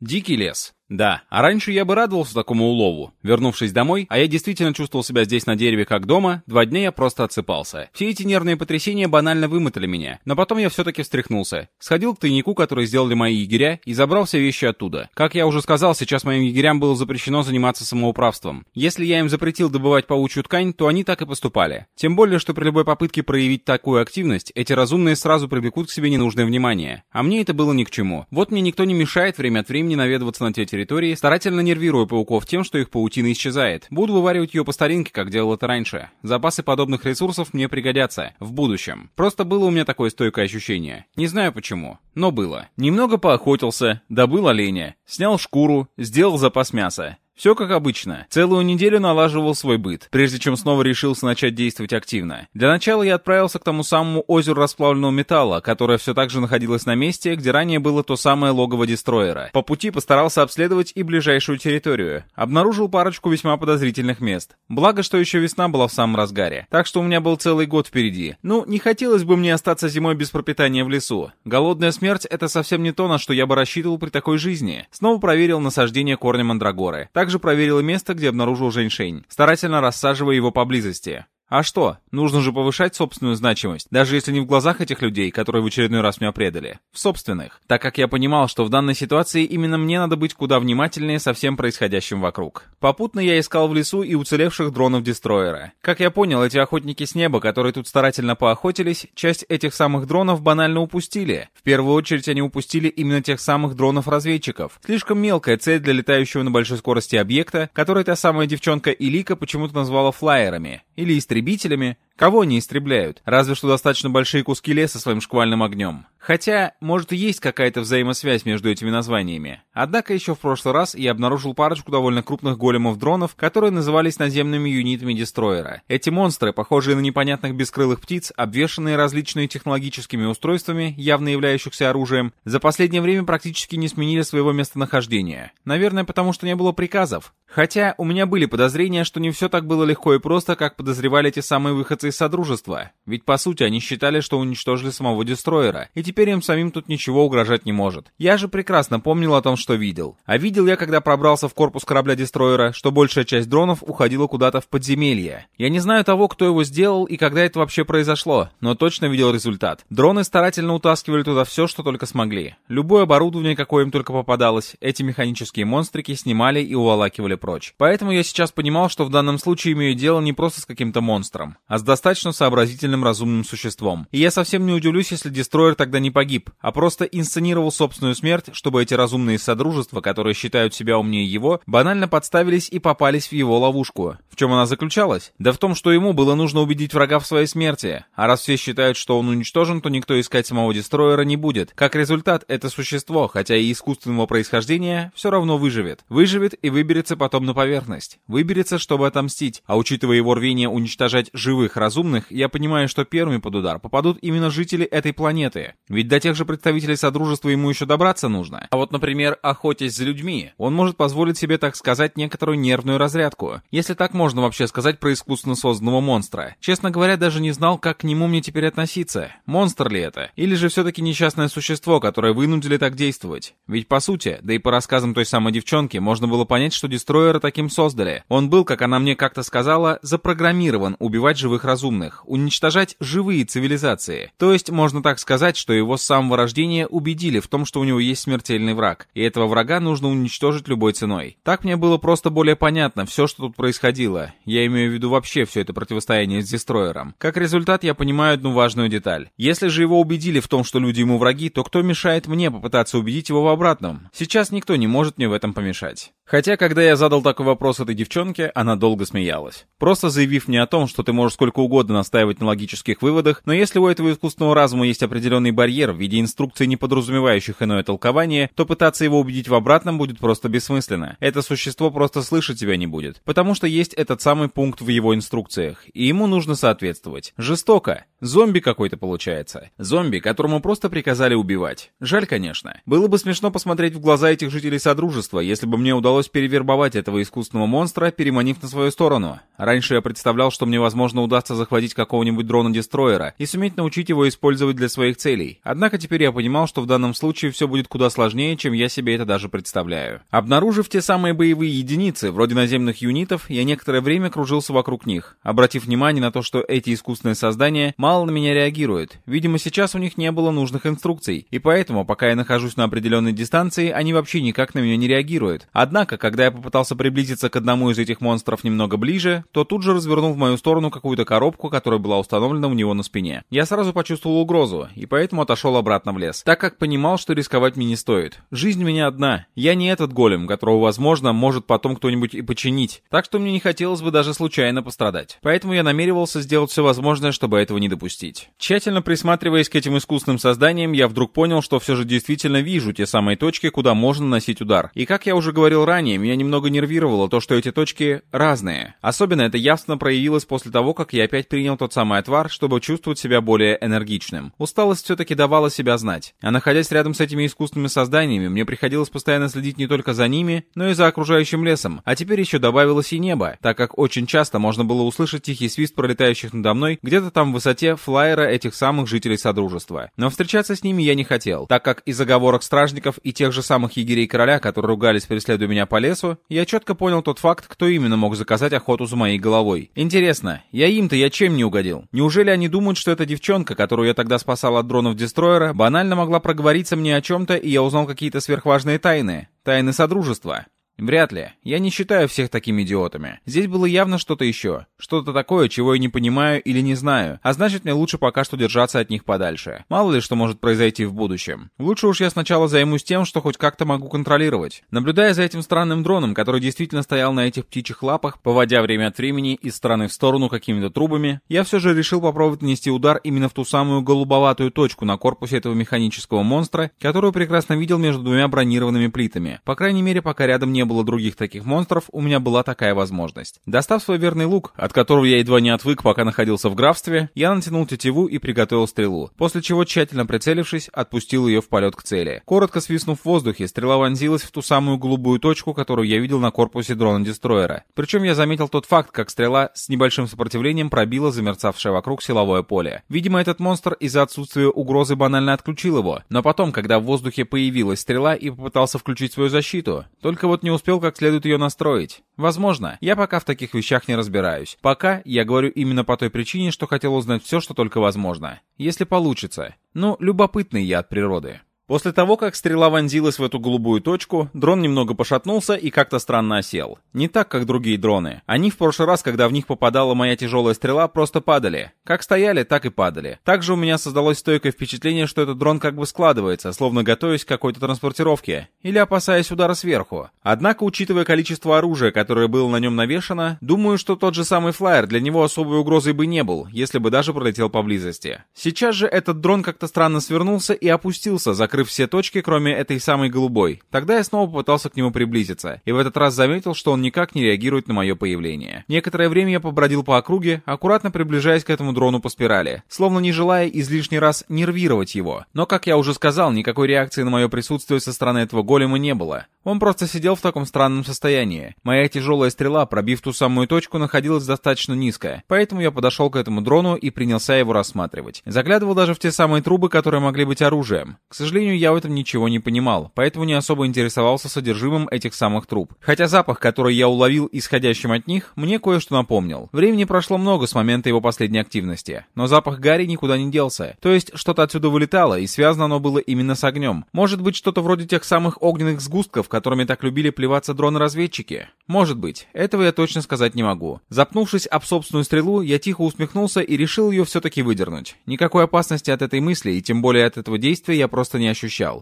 Дикий лес. Да, а раньше я бы радовался такому улову. Вернувшись домой, а я действительно чувствовал себя здесь на дереве как дома, два дня я просто отсыпался. Все эти нервные потрясения банально вымотали меня, но потом я все-таки встряхнулся. Сходил к тайнику, который сделали мои егеря, и забрал все вещи оттуда. Как я уже сказал, сейчас моим егерям было запрещено заниматься самоуправством. Если я им запретил добывать паучью ткань, то они так и поступали. Тем более, что при любой попытке проявить такую активность, эти разумные сразу привлекут к себе ненужное внимание. А мне это было ни к чему. Вот мне никто не мешает время от времени наведываться на те территории, старательно нервируя пауков тем, что их паутина исчезает. Буду вываривать ее по старинке, как делал это раньше. Запасы подобных ресурсов мне пригодятся. В будущем. Просто было у меня такое стойкое ощущение. Не знаю почему, но было. Немного поохотился, добыл оленя, снял шкуру, сделал запас мяса. Все как обычно. Целую неделю налаживал свой быт, прежде чем снова решился начать действовать активно. Для начала я отправился к тому самому озеру расплавленного металла, которое все так же находилось на месте, где ранее было то самое логово дестроера. По пути постарался обследовать и ближайшую территорию. Обнаружил парочку весьма подозрительных мест. Благо, что еще весна была в самом разгаре. Так что у меня был целый год впереди. Ну, не хотелось бы мне остаться зимой без пропитания в лесу. Голодная смерть — это совсем не то, на что я бы рассчитывал при такой жизни. Снова проверил насаждение корня мандрагоры. Так также проверил место, где обнаружил женьшень, старательно рассаживая его поблизости. А что? Нужно же повышать собственную значимость, даже если не в глазах этих людей, которые в очередной раз меня предали. В собственных. Так как я понимал, что в данной ситуации именно мне надо быть куда внимательнее со всем происходящим вокруг. Попутно я искал в лесу и уцелевших дронов дестройера. Как я понял, эти охотники с неба, которые тут старательно поохотились, часть этих самых дронов банально упустили. В первую очередь они упустили именно тех самых дронов-разведчиков. Слишком мелкая цель для летающего на большой скорости объекта, который та самая девчонка Илика почему-то назвала флайерами. Или истребителями истребителями, кого они истребляют? Разве что достаточно большие куски леса своим шквальным огнем. Хотя, может и есть какая-то взаимосвязь между этими названиями. Однако еще в прошлый раз я обнаружил парочку довольно крупных големов-дронов, которые назывались наземными юнитами Дестроера. Эти монстры, похожие на непонятных бескрылых птиц, обвешанные различными технологическими устройствами, явно являющихся оружием, за последнее время практически не сменили своего местонахождения. Наверное, потому что не было приказов. Хотя у меня были подозрения, что не все так было легко и просто, как подозревали эти самые выходцы из Содружества. Ведь по сути они считали, что уничтожили самого Дестроера, и теперь им самим тут ничего угрожать не может. Я же прекрасно помнил о том, что видел. А видел я, когда пробрался в корпус корабля Дестроера, что большая часть дронов уходила куда-то в подземелье. Я не знаю того, кто его сделал и когда это вообще произошло, но точно видел результат. Дроны старательно утаскивали туда все, что только смогли. Любое оборудование, какое им только попадалось, эти механические монстрики снимали и уволакивали прочь. Поэтому я сейчас понимал, что в данном случае имею дело не просто с каким-то монстром, а с достаточно сообразительным разумным существом. И я совсем не удивлюсь, если Дестройер тогда не погиб, а просто инсценировал собственную смерть, чтобы эти разумные содружества, которые считают себя умнее его, банально подставились и попались в его ловушку. В чем она заключалась? Да в том, что ему было нужно убедить врага в своей смерти. А раз все считают, что он уничтожен, то никто искать самого Дестройера не будет. Как результат, это существо, хотя и искусственного происхождения, все равно выживет. Выживет и выберется потом на поверхность. Выберется, чтобы отомстить. А учитывая его рвение уничтожать живых разумных, я понимаю, что первыми под удар попадут именно жители этой планеты. Ведь до тех же представителей Содружества ему еще добраться нужно. А вот, например, охотясь за людьми, он может позволить себе, так сказать, некоторую нервную разрядку. Если так можно вообще сказать про искусственно созданного монстра. Честно говоря, даже не знал, как к нему мне теперь относиться. Монстр ли это? Или же все-таки несчастное существо, которое вынудили так действовать? Ведь по сути, да и по рассказам той самой девчонки, можно было понять, что Дестрой Дестройера таким создали. Он был, как она мне как-то сказала, запрограммирован убивать живых разумных, уничтожать живые цивилизации. То есть, можно так сказать, что его с самого рождения убедили в том, что у него есть смертельный враг, и этого врага нужно уничтожить любой ценой. Так мне было просто более понятно все, что тут происходило. Я имею в виду вообще все это противостояние с Дестройером. Как результат, я понимаю одну важную деталь. Если же его убедили в том, что люди ему враги, то кто мешает мне попытаться убедить его в обратном? Сейчас никто не может мне в этом помешать. Хотя, когда я задал такой вопрос этой девчонке, она долго смеялась. Просто заявив мне о том, что ты можешь сколько угодно настаивать на логических выводах, но если у этого искусственного разума есть определенный барьер в виде инструкций, не подразумевающих иное толкование, то пытаться его убедить в обратном будет просто бессмысленно. Это существо просто слышать тебя не будет, потому что есть этот самый пункт в его инструкциях, и ему нужно соответствовать. Жестоко. Зомби какой-то получается. Зомби, которому просто приказали убивать. Жаль, конечно. Было бы смешно посмотреть в глаза этих жителей Содружества, если бы мне удалось перевербовать этого искусственного монстра, переманив на свою сторону. Раньше я представлял, что мне, возможно, удастся захватить какого-нибудь дрона-дестройера и суметь научить его использовать для своих целей. Однако теперь я понимал, что в данном случае все будет куда сложнее, чем я себе это даже представляю. Обнаружив те самые боевые единицы, вроде наземных юнитов, я некоторое время кружился вокруг них, обратив внимание на то, что эти искусственные создания мало на меня реагируют. Видимо, сейчас у них не было нужных инструкций, и поэтому, пока я нахожусь на определенной дистанции, они вообще никак на меня не реагируют. Однако, когда я попытался приблизиться к одному из этих монстров немного ближе, то тут же развернул в мою сторону какую-то которая была установлена у него на спине. Я сразу почувствовал угрозу, и поэтому отошел обратно в лес, так как понимал, что рисковать мне не стоит. Жизнь у меня одна. Я не этот голем, которого, возможно, может потом кто-нибудь и починить. Так что мне не хотелось бы даже случайно пострадать. Поэтому я намеревался сделать все возможное, чтобы этого не допустить. Тщательно присматриваясь к этим искусственным созданиям, я вдруг понял, что все же действительно вижу те самые точки, куда можно наносить удар. И как я уже говорил ранее, меня немного нервировало то, что эти точки разные. Особенно это явственно проявилось после того, как я опять принял тот самый отвар, чтобы чувствовать себя более энергичным. Усталость все-таки давала себя знать. А находясь рядом с этими искусственными созданиями, мне приходилось постоянно следить не только за ними, но и за окружающим лесом. А теперь еще добавилось и небо, так как очень часто можно было услышать тихий свист пролетающих надо мной где-то там в высоте флайера этих самых жителей Содружества. Но встречаться с ними я не хотел, так как из заговорок стражников и тех же самых егерей короля, которые ругались, преследуя меня по лесу, я четко понял тот факт, кто именно мог заказать охоту за моей головой. Интересно, я им-то я чем не угодил? Неужели они думают, что эта девчонка, которую я тогда спасал от дронов Дестроера, банально могла проговориться мне о чем-то, и я узнал какие-то сверхважные тайны? Тайны Содружества. Вряд ли. Я не считаю всех такими идиотами. Здесь было явно что-то еще. Что-то такое, чего я не понимаю или не знаю. А значит, мне лучше пока что держаться от них подальше. Мало ли что может произойти в будущем. Лучше уж я сначала займусь тем, что хоть как-то могу контролировать. Наблюдая за этим странным дроном, который действительно стоял на этих птичьих лапах, поводя время от времени из стороны в сторону какими-то трубами, я все же решил попробовать нанести удар именно в ту самую голубоватую точку на корпусе этого механического монстра, которую прекрасно видел между двумя бронированными плитами. По крайней мере, пока рядом не было других таких монстров, у меня была такая возможность. Достав свой верный лук, от которого я едва не отвык, пока находился в графстве, я натянул тетиву и приготовил стрелу, после чего, тщательно прицелившись, отпустил ее в полет к цели. Коротко свистнув в воздухе, стрела вонзилась в ту самую голубую точку, которую я видел на корпусе дрона-дестроера. Причем я заметил тот факт, как стрела с небольшим сопротивлением пробила замерцавшее вокруг силовое поле. Видимо, этот монстр из-за отсутствия угрозы банально отключил его, но потом, когда в воздухе появилась стрела и попытался включить свою защиту, только вот не успел как следует ее настроить. Возможно, я пока в таких вещах не разбираюсь. Пока я говорю именно по той причине, что хотел узнать все, что только возможно. Если получится. Ну, любопытный я от природы. После того, как стрела вонзилась в эту голубую точку, дрон немного пошатнулся и как-то странно осел. Не так, как другие дроны. Они в прошлый раз, когда в них попадала моя тяжелая стрела, просто падали. Как стояли, так и падали. Также у меня создалось стойкое впечатление, что этот дрон как бы складывается, словно готовясь к какой-то транспортировке. Или опасаясь удара сверху. Однако, учитывая количество оружия, которое было на нем навешано, думаю, что тот же самый флайер для него особой угрозой бы не был, если бы даже пролетел поблизости. Сейчас же этот дрон как-то странно свернулся и опустился, закрыв закрыв все точки, кроме этой самой голубой. Тогда я снова попытался к нему приблизиться, и в этот раз заметил, что он никак не реагирует на мое появление. Некоторое время я побродил по округе, аккуратно приближаясь к этому дрону по спирали, словно не желая излишний раз нервировать его. Но, как я уже сказал, никакой реакции на мое присутствие со стороны этого голема не было. Он просто сидел в таком странном состоянии. Моя тяжелая стрела, пробив ту самую точку, находилась достаточно низко, поэтому я подошел к этому дрону и принялся его рассматривать. Заглядывал даже в те самые трубы, которые могли быть оружием. К сожалению, сожалению, я в этом ничего не понимал, поэтому не особо интересовался содержимым этих самых труб. Хотя запах, который я уловил исходящим от них, мне кое-что напомнил. Времени прошло много с момента его последней активности, но запах Гарри никуда не делся. То есть что-то отсюда вылетало, и связано оно было именно с огнем. Может быть, что-то вроде тех самых огненных сгустков, которыми так любили плеваться дроны-разведчики? Может быть. Этого я точно сказать не могу. Запнувшись об собственную стрелу, я тихо усмехнулся и решил ее все-таки выдернуть. Никакой опасности от этой мысли, и тем более от этого действия я просто не ощущал,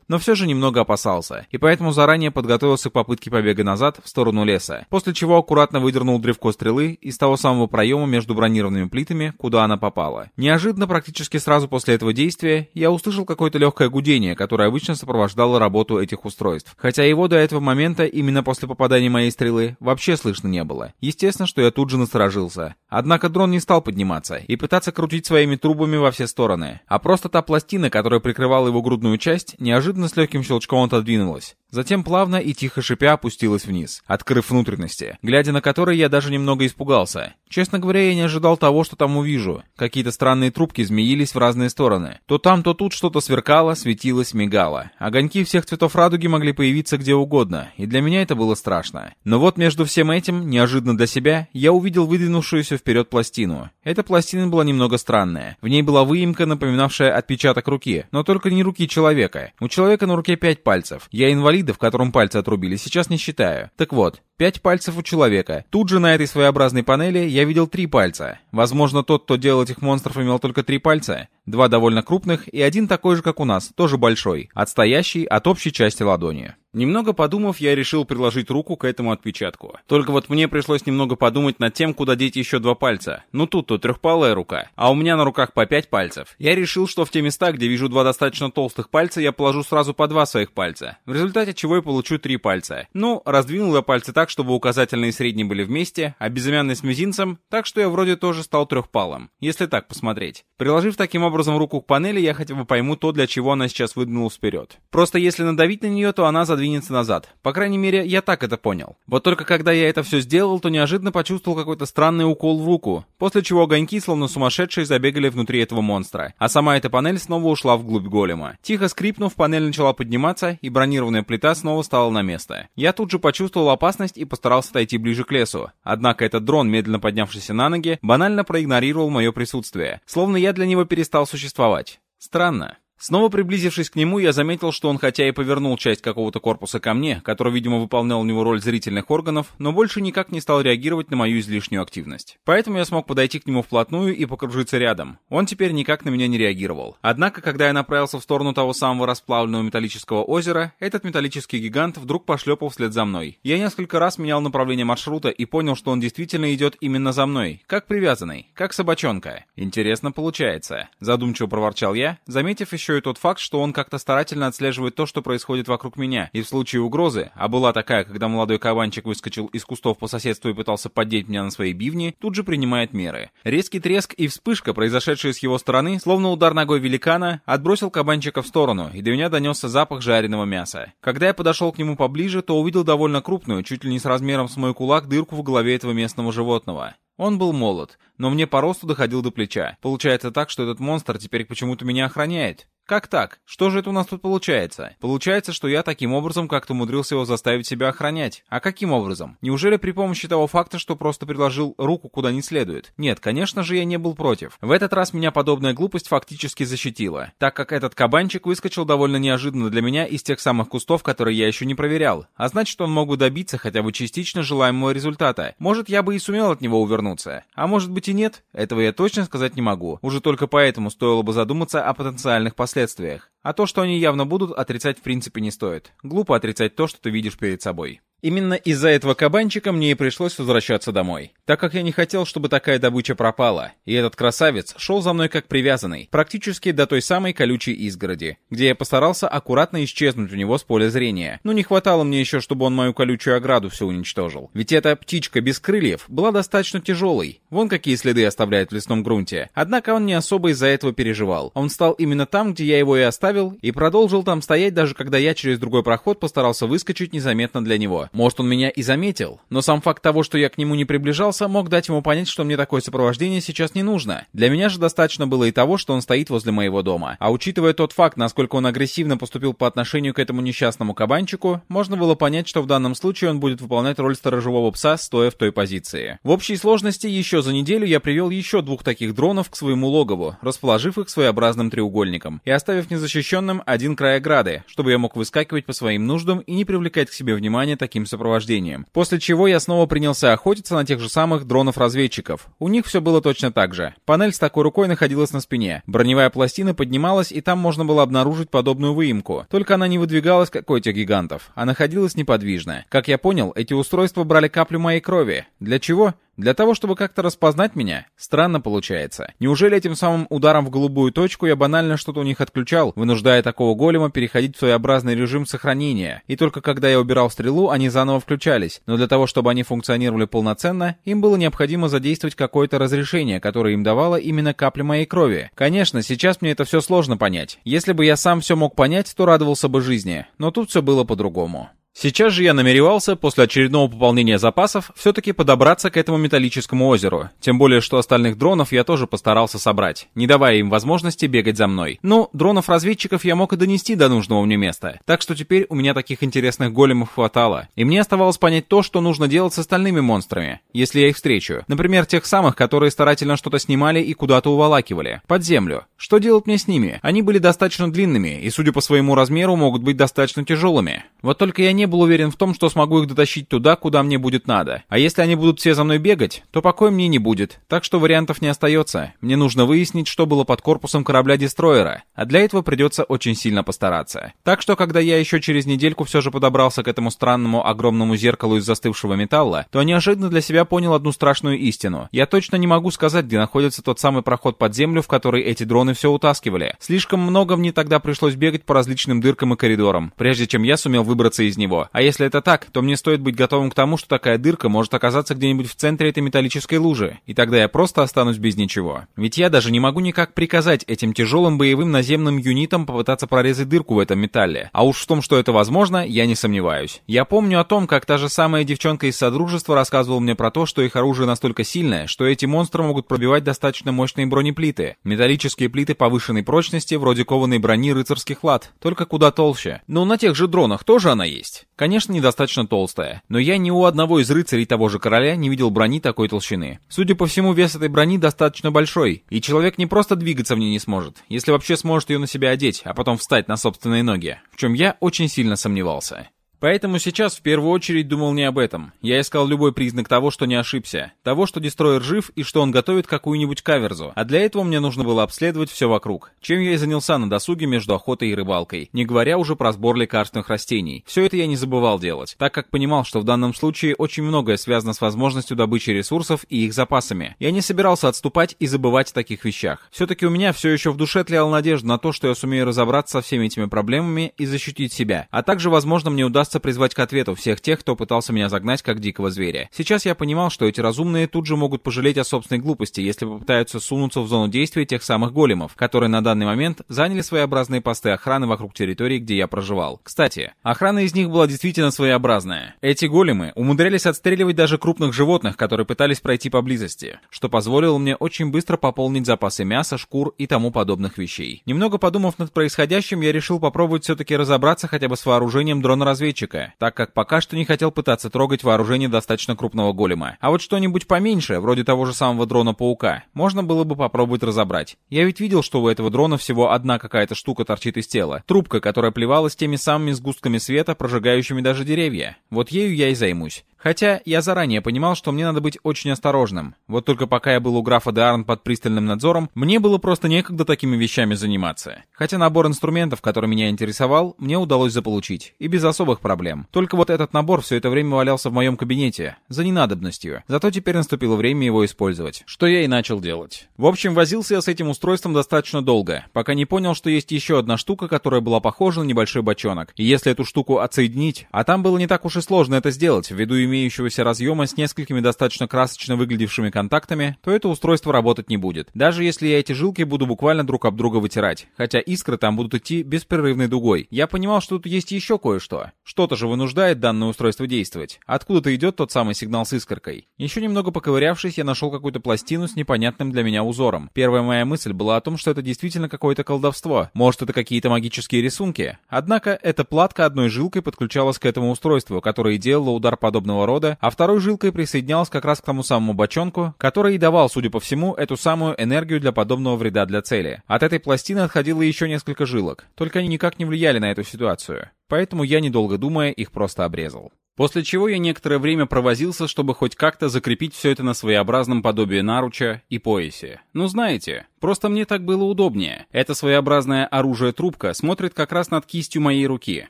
но все же немного опасался, и поэтому заранее подготовился к попытке побега назад в сторону леса, после чего аккуратно выдернул древко стрелы из того самого проема между бронированными плитами, куда она попала. Неожиданно, практически сразу после этого действия, я услышал какое-то легкое гудение, которое обычно сопровождало работу этих устройств. Хотя его до этого момента, именно после попадания моей стрелы, вообще слышно не было. Естественно, что я тут же насторожился. Однако дрон не стал подниматься и пытаться крутить своими трубами во все стороны, а просто та пластина, которая прикрывала его грудную часть, неожиданно с легким щелчком отодвинулась. Затем плавно и тихо шипя опустилась вниз, открыв внутренности, глядя на которые я даже немного испугался. Честно говоря, я не ожидал того, что там увижу. Какие-то странные трубки змеились в разные стороны. То там, то тут что-то сверкало, светилось, мигало. Огоньки всех цветов радуги могли появиться где угодно, и для меня это было страшно. Но вот между всем этим, неожиданно для себя, я увидел выдвинувшуюся вперед пластину. Эта пластина была немного странная. В ней была выемка, напоминавшая отпечаток руки, но только не руки человека. У человека на руке пять пальцев. Я инвалид, в котором пальцы отрубили, сейчас не считаю. Так вот, пять пальцев у человека. Тут же на этой своеобразной панели я видел три пальца. Возможно, тот, кто делал этих монстров, имел только три пальца. Два довольно крупных и один такой же, как у нас, тоже большой, отстоящий от общей части ладони. Немного подумав, я решил приложить руку к этому отпечатку. Только вот мне пришлось немного подумать над тем, куда деть еще два пальца. Ну тут-то трехпалая рука, а у меня на руках по пять пальцев. Я решил, что в те места, где вижу два достаточно толстых пальца, я положу сразу по два своих пальца. В результате чего я получу три пальца. Ну, раздвинул я пальцы так, чтобы указательные и средние были вместе, а безымянный с мизинцем, так что я вроде тоже стал трехпалым. Если так посмотреть. Приложив таким образом руку к панели, я хотя бы пойму то, для чего она сейчас выдвинулась вперед. Просто если надавить на нее, то она задвинется двинется назад. По крайней мере, я так это понял. Вот только когда я это все сделал, то неожиданно почувствовал какой-то странный укол в руку, после чего огоньки, словно сумасшедшие, забегали внутри этого монстра, а сама эта панель снова ушла вглубь голема. Тихо скрипнув, панель начала подниматься, и бронированная плита снова стала на место. Я тут же почувствовал опасность и постарался отойти ближе к лесу. Однако этот дрон, медленно поднявшийся на ноги, банально проигнорировал мое присутствие, словно я для него перестал существовать. Странно. Снова приблизившись к нему, я заметил, что он хотя и повернул часть какого-то корпуса ко мне, который, видимо, выполнял у него роль зрительных органов, но больше никак не стал реагировать на мою излишнюю активность. Поэтому я смог подойти к нему вплотную и покружиться рядом. Он теперь никак на меня не реагировал. Однако, когда я направился в сторону того самого расплавленного металлического озера, этот металлический гигант вдруг пошлепал вслед за мной. Я несколько раз менял направление маршрута и понял, что он действительно идет именно за мной, как привязанный, как собачонка. Интересно получается. Задумчиво проворчал я, заметив еще и тот факт, что он как-то старательно отслеживает то, что происходит вокруг меня, и в случае угрозы, а была такая, когда молодой кабанчик выскочил из кустов по соседству и пытался поддеть меня на свои бивни, тут же принимает меры. Резкий треск и вспышка, произошедшая с его стороны, словно удар ногой великана, отбросил кабанчика в сторону, и до меня донесся запах жареного мяса. Когда я подошел к нему поближе, то увидел довольно крупную, чуть ли не с размером с мой кулак, дырку в голове этого местного животного. Он был молод, но мне по росту доходил до плеча. Получается так, что этот монстр теперь почему-то меня охраняет. Как так? Что же это у нас тут получается? Получается, что я таким образом как-то умудрился его заставить себя охранять. А каким образом? Неужели при помощи того факта, что просто предложил руку куда не следует? Нет, конечно же, я не был против. В этот раз меня подобная глупость фактически защитила, так как этот кабанчик выскочил довольно неожиданно для меня из тех самых кустов, которые я еще не проверял. А значит, он мог бы добиться хотя бы частично желаемого результата. Может, я бы и сумел от него увернуться. А может быть и нет? Этого я точно сказать не могу. Уже только поэтому стоило бы задуматься о потенциальных последствиях последствиях. А то, что они явно будут, отрицать в принципе не стоит. Глупо отрицать то, что ты видишь перед собой. Именно из-за этого кабанчика мне и пришлось возвращаться домой, так как я не хотел, чтобы такая добыча пропала, и этот красавец шел за мной как привязанный, практически до той самой колючей изгороди, где я постарался аккуратно исчезнуть у него с поля зрения. Но не хватало мне еще, чтобы он мою колючую ограду все уничтожил. Ведь эта птичка без крыльев была достаточно тяжелой, вон какие следы оставляет в лесном грунте. Однако он не особо из-за этого переживал. Он стал именно там, где я его и оставил, и продолжил там стоять, даже когда я через другой проход постарался выскочить незаметно для него. Может, он меня и заметил, но сам факт того, что я к нему не приближался, мог дать ему понять, что мне такое сопровождение сейчас не нужно. Для меня же достаточно было и того, что он стоит возле моего дома. А учитывая тот факт, насколько он агрессивно поступил по отношению к этому несчастному кабанчику, можно было понять, что в данном случае он будет выполнять роль сторожевого пса, стоя в той позиции. В общей сложности, еще за неделю я привел еще двух таких дронов к своему логову, расположив их своеобразным треугольником, и оставив незащищенным один край ограды, чтобы я мог выскакивать по своим нуждам и не привлекать к себе внимания таким сопровождением. После чего я снова принялся охотиться на тех же самых дронов-разведчиков. У них все было точно так же. Панель с такой рукой находилась на спине. Броневая пластина поднималась, и там можно было обнаружить подобную выемку. Только она не выдвигалась, как у этих гигантов, а находилась неподвижно. Как я понял, эти устройства брали каплю моей крови. Для чего? Для того, чтобы как-то распознать меня? Странно получается. Неужели этим самым ударом в голубую точку я банально что-то у них отключал, вынуждая такого голема переходить в своеобразный режим сохранения? И только когда я убирал стрелу, они заново включались. Но для того, чтобы они функционировали полноценно, им было необходимо задействовать какое-то разрешение, которое им давало именно капля моей крови. Конечно, сейчас мне это все сложно понять. Если бы я сам все мог понять, то радовался бы жизни. Но тут все было по-другому. Сейчас же я намеревался, после очередного пополнения запасов, все-таки подобраться к этому металлическому озеру. Тем более, что остальных дронов я тоже постарался собрать, не давая им возможности бегать за мной. Ну, дронов-разведчиков я мог и донести до нужного мне места. Так что теперь у меня таких интересных големов хватало. И мне оставалось понять то, что нужно делать с остальными монстрами, если я их встречу. Например, тех самых, которые старательно что-то снимали и куда-то уволакивали. Под землю. Что делать мне с ними? Они были достаточно длинными, и, судя по своему размеру, могут быть достаточно тяжелыми. Вот только я не был уверен в том, что смогу их дотащить туда, куда мне будет надо. А если они будут все за мной бегать, то покоя мне не будет. Так что вариантов не остается. Мне нужно выяснить, что было под корпусом корабля-дестройера. А для этого придется очень сильно постараться. Так что, когда я еще через недельку все же подобрался к этому странному огромному зеркалу из застывшего металла, то неожиданно для себя понял одну страшную истину. Я точно не могу сказать, где находится тот самый проход под землю, в который эти дроны все утаскивали. Слишком много мне тогда пришлось бегать по различным дыркам и коридорам, прежде чем я сумел выбраться из него. А если это так, то мне стоит быть готовым к тому, что такая дырка может оказаться где-нибудь в центре этой металлической лужи, и тогда я просто останусь без ничего. Ведь я даже не могу никак приказать этим тяжелым боевым наземным юнитам попытаться прорезать дырку в этом металле. А уж в том, что это возможно, я не сомневаюсь. Я помню о том, как та же самая девчонка из Содружества рассказывала мне про то, что их оружие настолько сильное, что эти монстры могут пробивать достаточно мощные бронеплиты. Металлические плиты повышенной прочности, вроде кованой брони рыцарских лад, только куда толще. Но на тех же дронах тоже она есть. Конечно, недостаточно толстая, но я ни у одного из рыцарей того же короля не видел брони такой толщины. Судя по всему, вес этой брони достаточно большой, и человек не просто двигаться в ней не сможет, если вообще сможет ее на себя одеть, а потом встать на собственные ноги, в чем я очень сильно сомневался. Поэтому сейчас в первую очередь думал не об этом. Я искал любой признак того, что не ошибся. Того, что Дестройер жив и что он готовит какую-нибудь каверзу. А для этого мне нужно было обследовать все вокруг. Чем я и занялся на досуге между охотой и рыбалкой. Не говоря уже про сбор лекарственных растений. Все это я не забывал делать, так как понимал, что в данном случае очень многое связано с возможностью добычи ресурсов и их запасами. Я не собирался отступать и забывать о таких вещах. Все-таки у меня все еще в душе тлела надежда на то, что я сумею разобраться со всеми этими проблемами и защитить себя. А также, возможно, мне удастся удастся призвать к ответу всех тех, кто пытался меня загнать как дикого зверя. Сейчас я понимал, что эти разумные тут же могут пожалеть о собственной глупости, если попытаются сунуться в зону действия тех самых големов, которые на данный момент заняли своеобразные посты охраны вокруг территории, где я проживал. Кстати, охрана из них была действительно своеобразная. Эти големы умудрялись отстреливать даже крупных животных, которые пытались пройти поблизости, что позволило мне очень быстро пополнить запасы мяса, шкур и тому подобных вещей. Немного подумав над происходящим, я решил попробовать все-таки разобраться хотя бы с вооружением дрона-разведчика, разведчика, так как пока что не хотел пытаться трогать вооружение достаточно крупного голема. А вот что-нибудь поменьше, вроде того же самого дрона-паука, можно было бы попробовать разобрать. Я ведь видел, что у этого дрона всего одна какая-то штука торчит из тела. Трубка, которая плевалась теми самыми сгустками света, прожигающими даже деревья. Вот ею я и займусь. Хотя я заранее понимал, что мне надо быть очень осторожным. Вот только пока я был у графа Деарн под пристальным надзором, мне было просто некогда такими вещами заниматься. Хотя набор инструментов, который меня интересовал, мне удалось заполучить. И без особых проблем. Только вот этот набор все это время валялся в моем кабинете. За ненадобностью. Зато теперь наступило время его использовать. Что я и начал делать. В общем, возился я с этим устройством достаточно долго, пока не понял, что есть еще одна штука, которая была похожа на небольшой бочонок. И если эту штуку отсоединить, а там было не так уж и сложно это сделать, ввиду имеющегося разъема с несколькими достаточно красочно выглядевшими контактами, то это устройство работать не будет. Даже если я эти жилки буду буквально друг об друга вытирать. Хотя искры там будут идти беспрерывной дугой. Я понимал, что тут есть еще кое-что. Что-то же вынуждает данное устройство действовать. Откуда-то идет тот самый сигнал с искоркой. Еще немного поковырявшись, я нашел какую-то пластину с непонятным для меня узором. Первая моя мысль была о том, что это действительно какое-то колдовство. Может, это какие-то магические рисунки. Однако, эта платка одной жилкой подключалась к этому устройству, которое делало удар подобного рода, а второй жилкой присоединялась как раз к тому самому бочонку, который и давал, судя по всему, эту самую энергию для подобного вреда для цели. От этой пластины отходило еще несколько жилок, только они никак не влияли на эту ситуацию. Поэтому я, недолго думая, их просто обрезал. После чего я некоторое время провозился, чтобы хоть как-то закрепить все это на своеобразном подобии наруча и поясе. Ну знаете, Просто мне так было удобнее. Это своеобразное оружие-трубка смотрит как раз над кистью моей руки.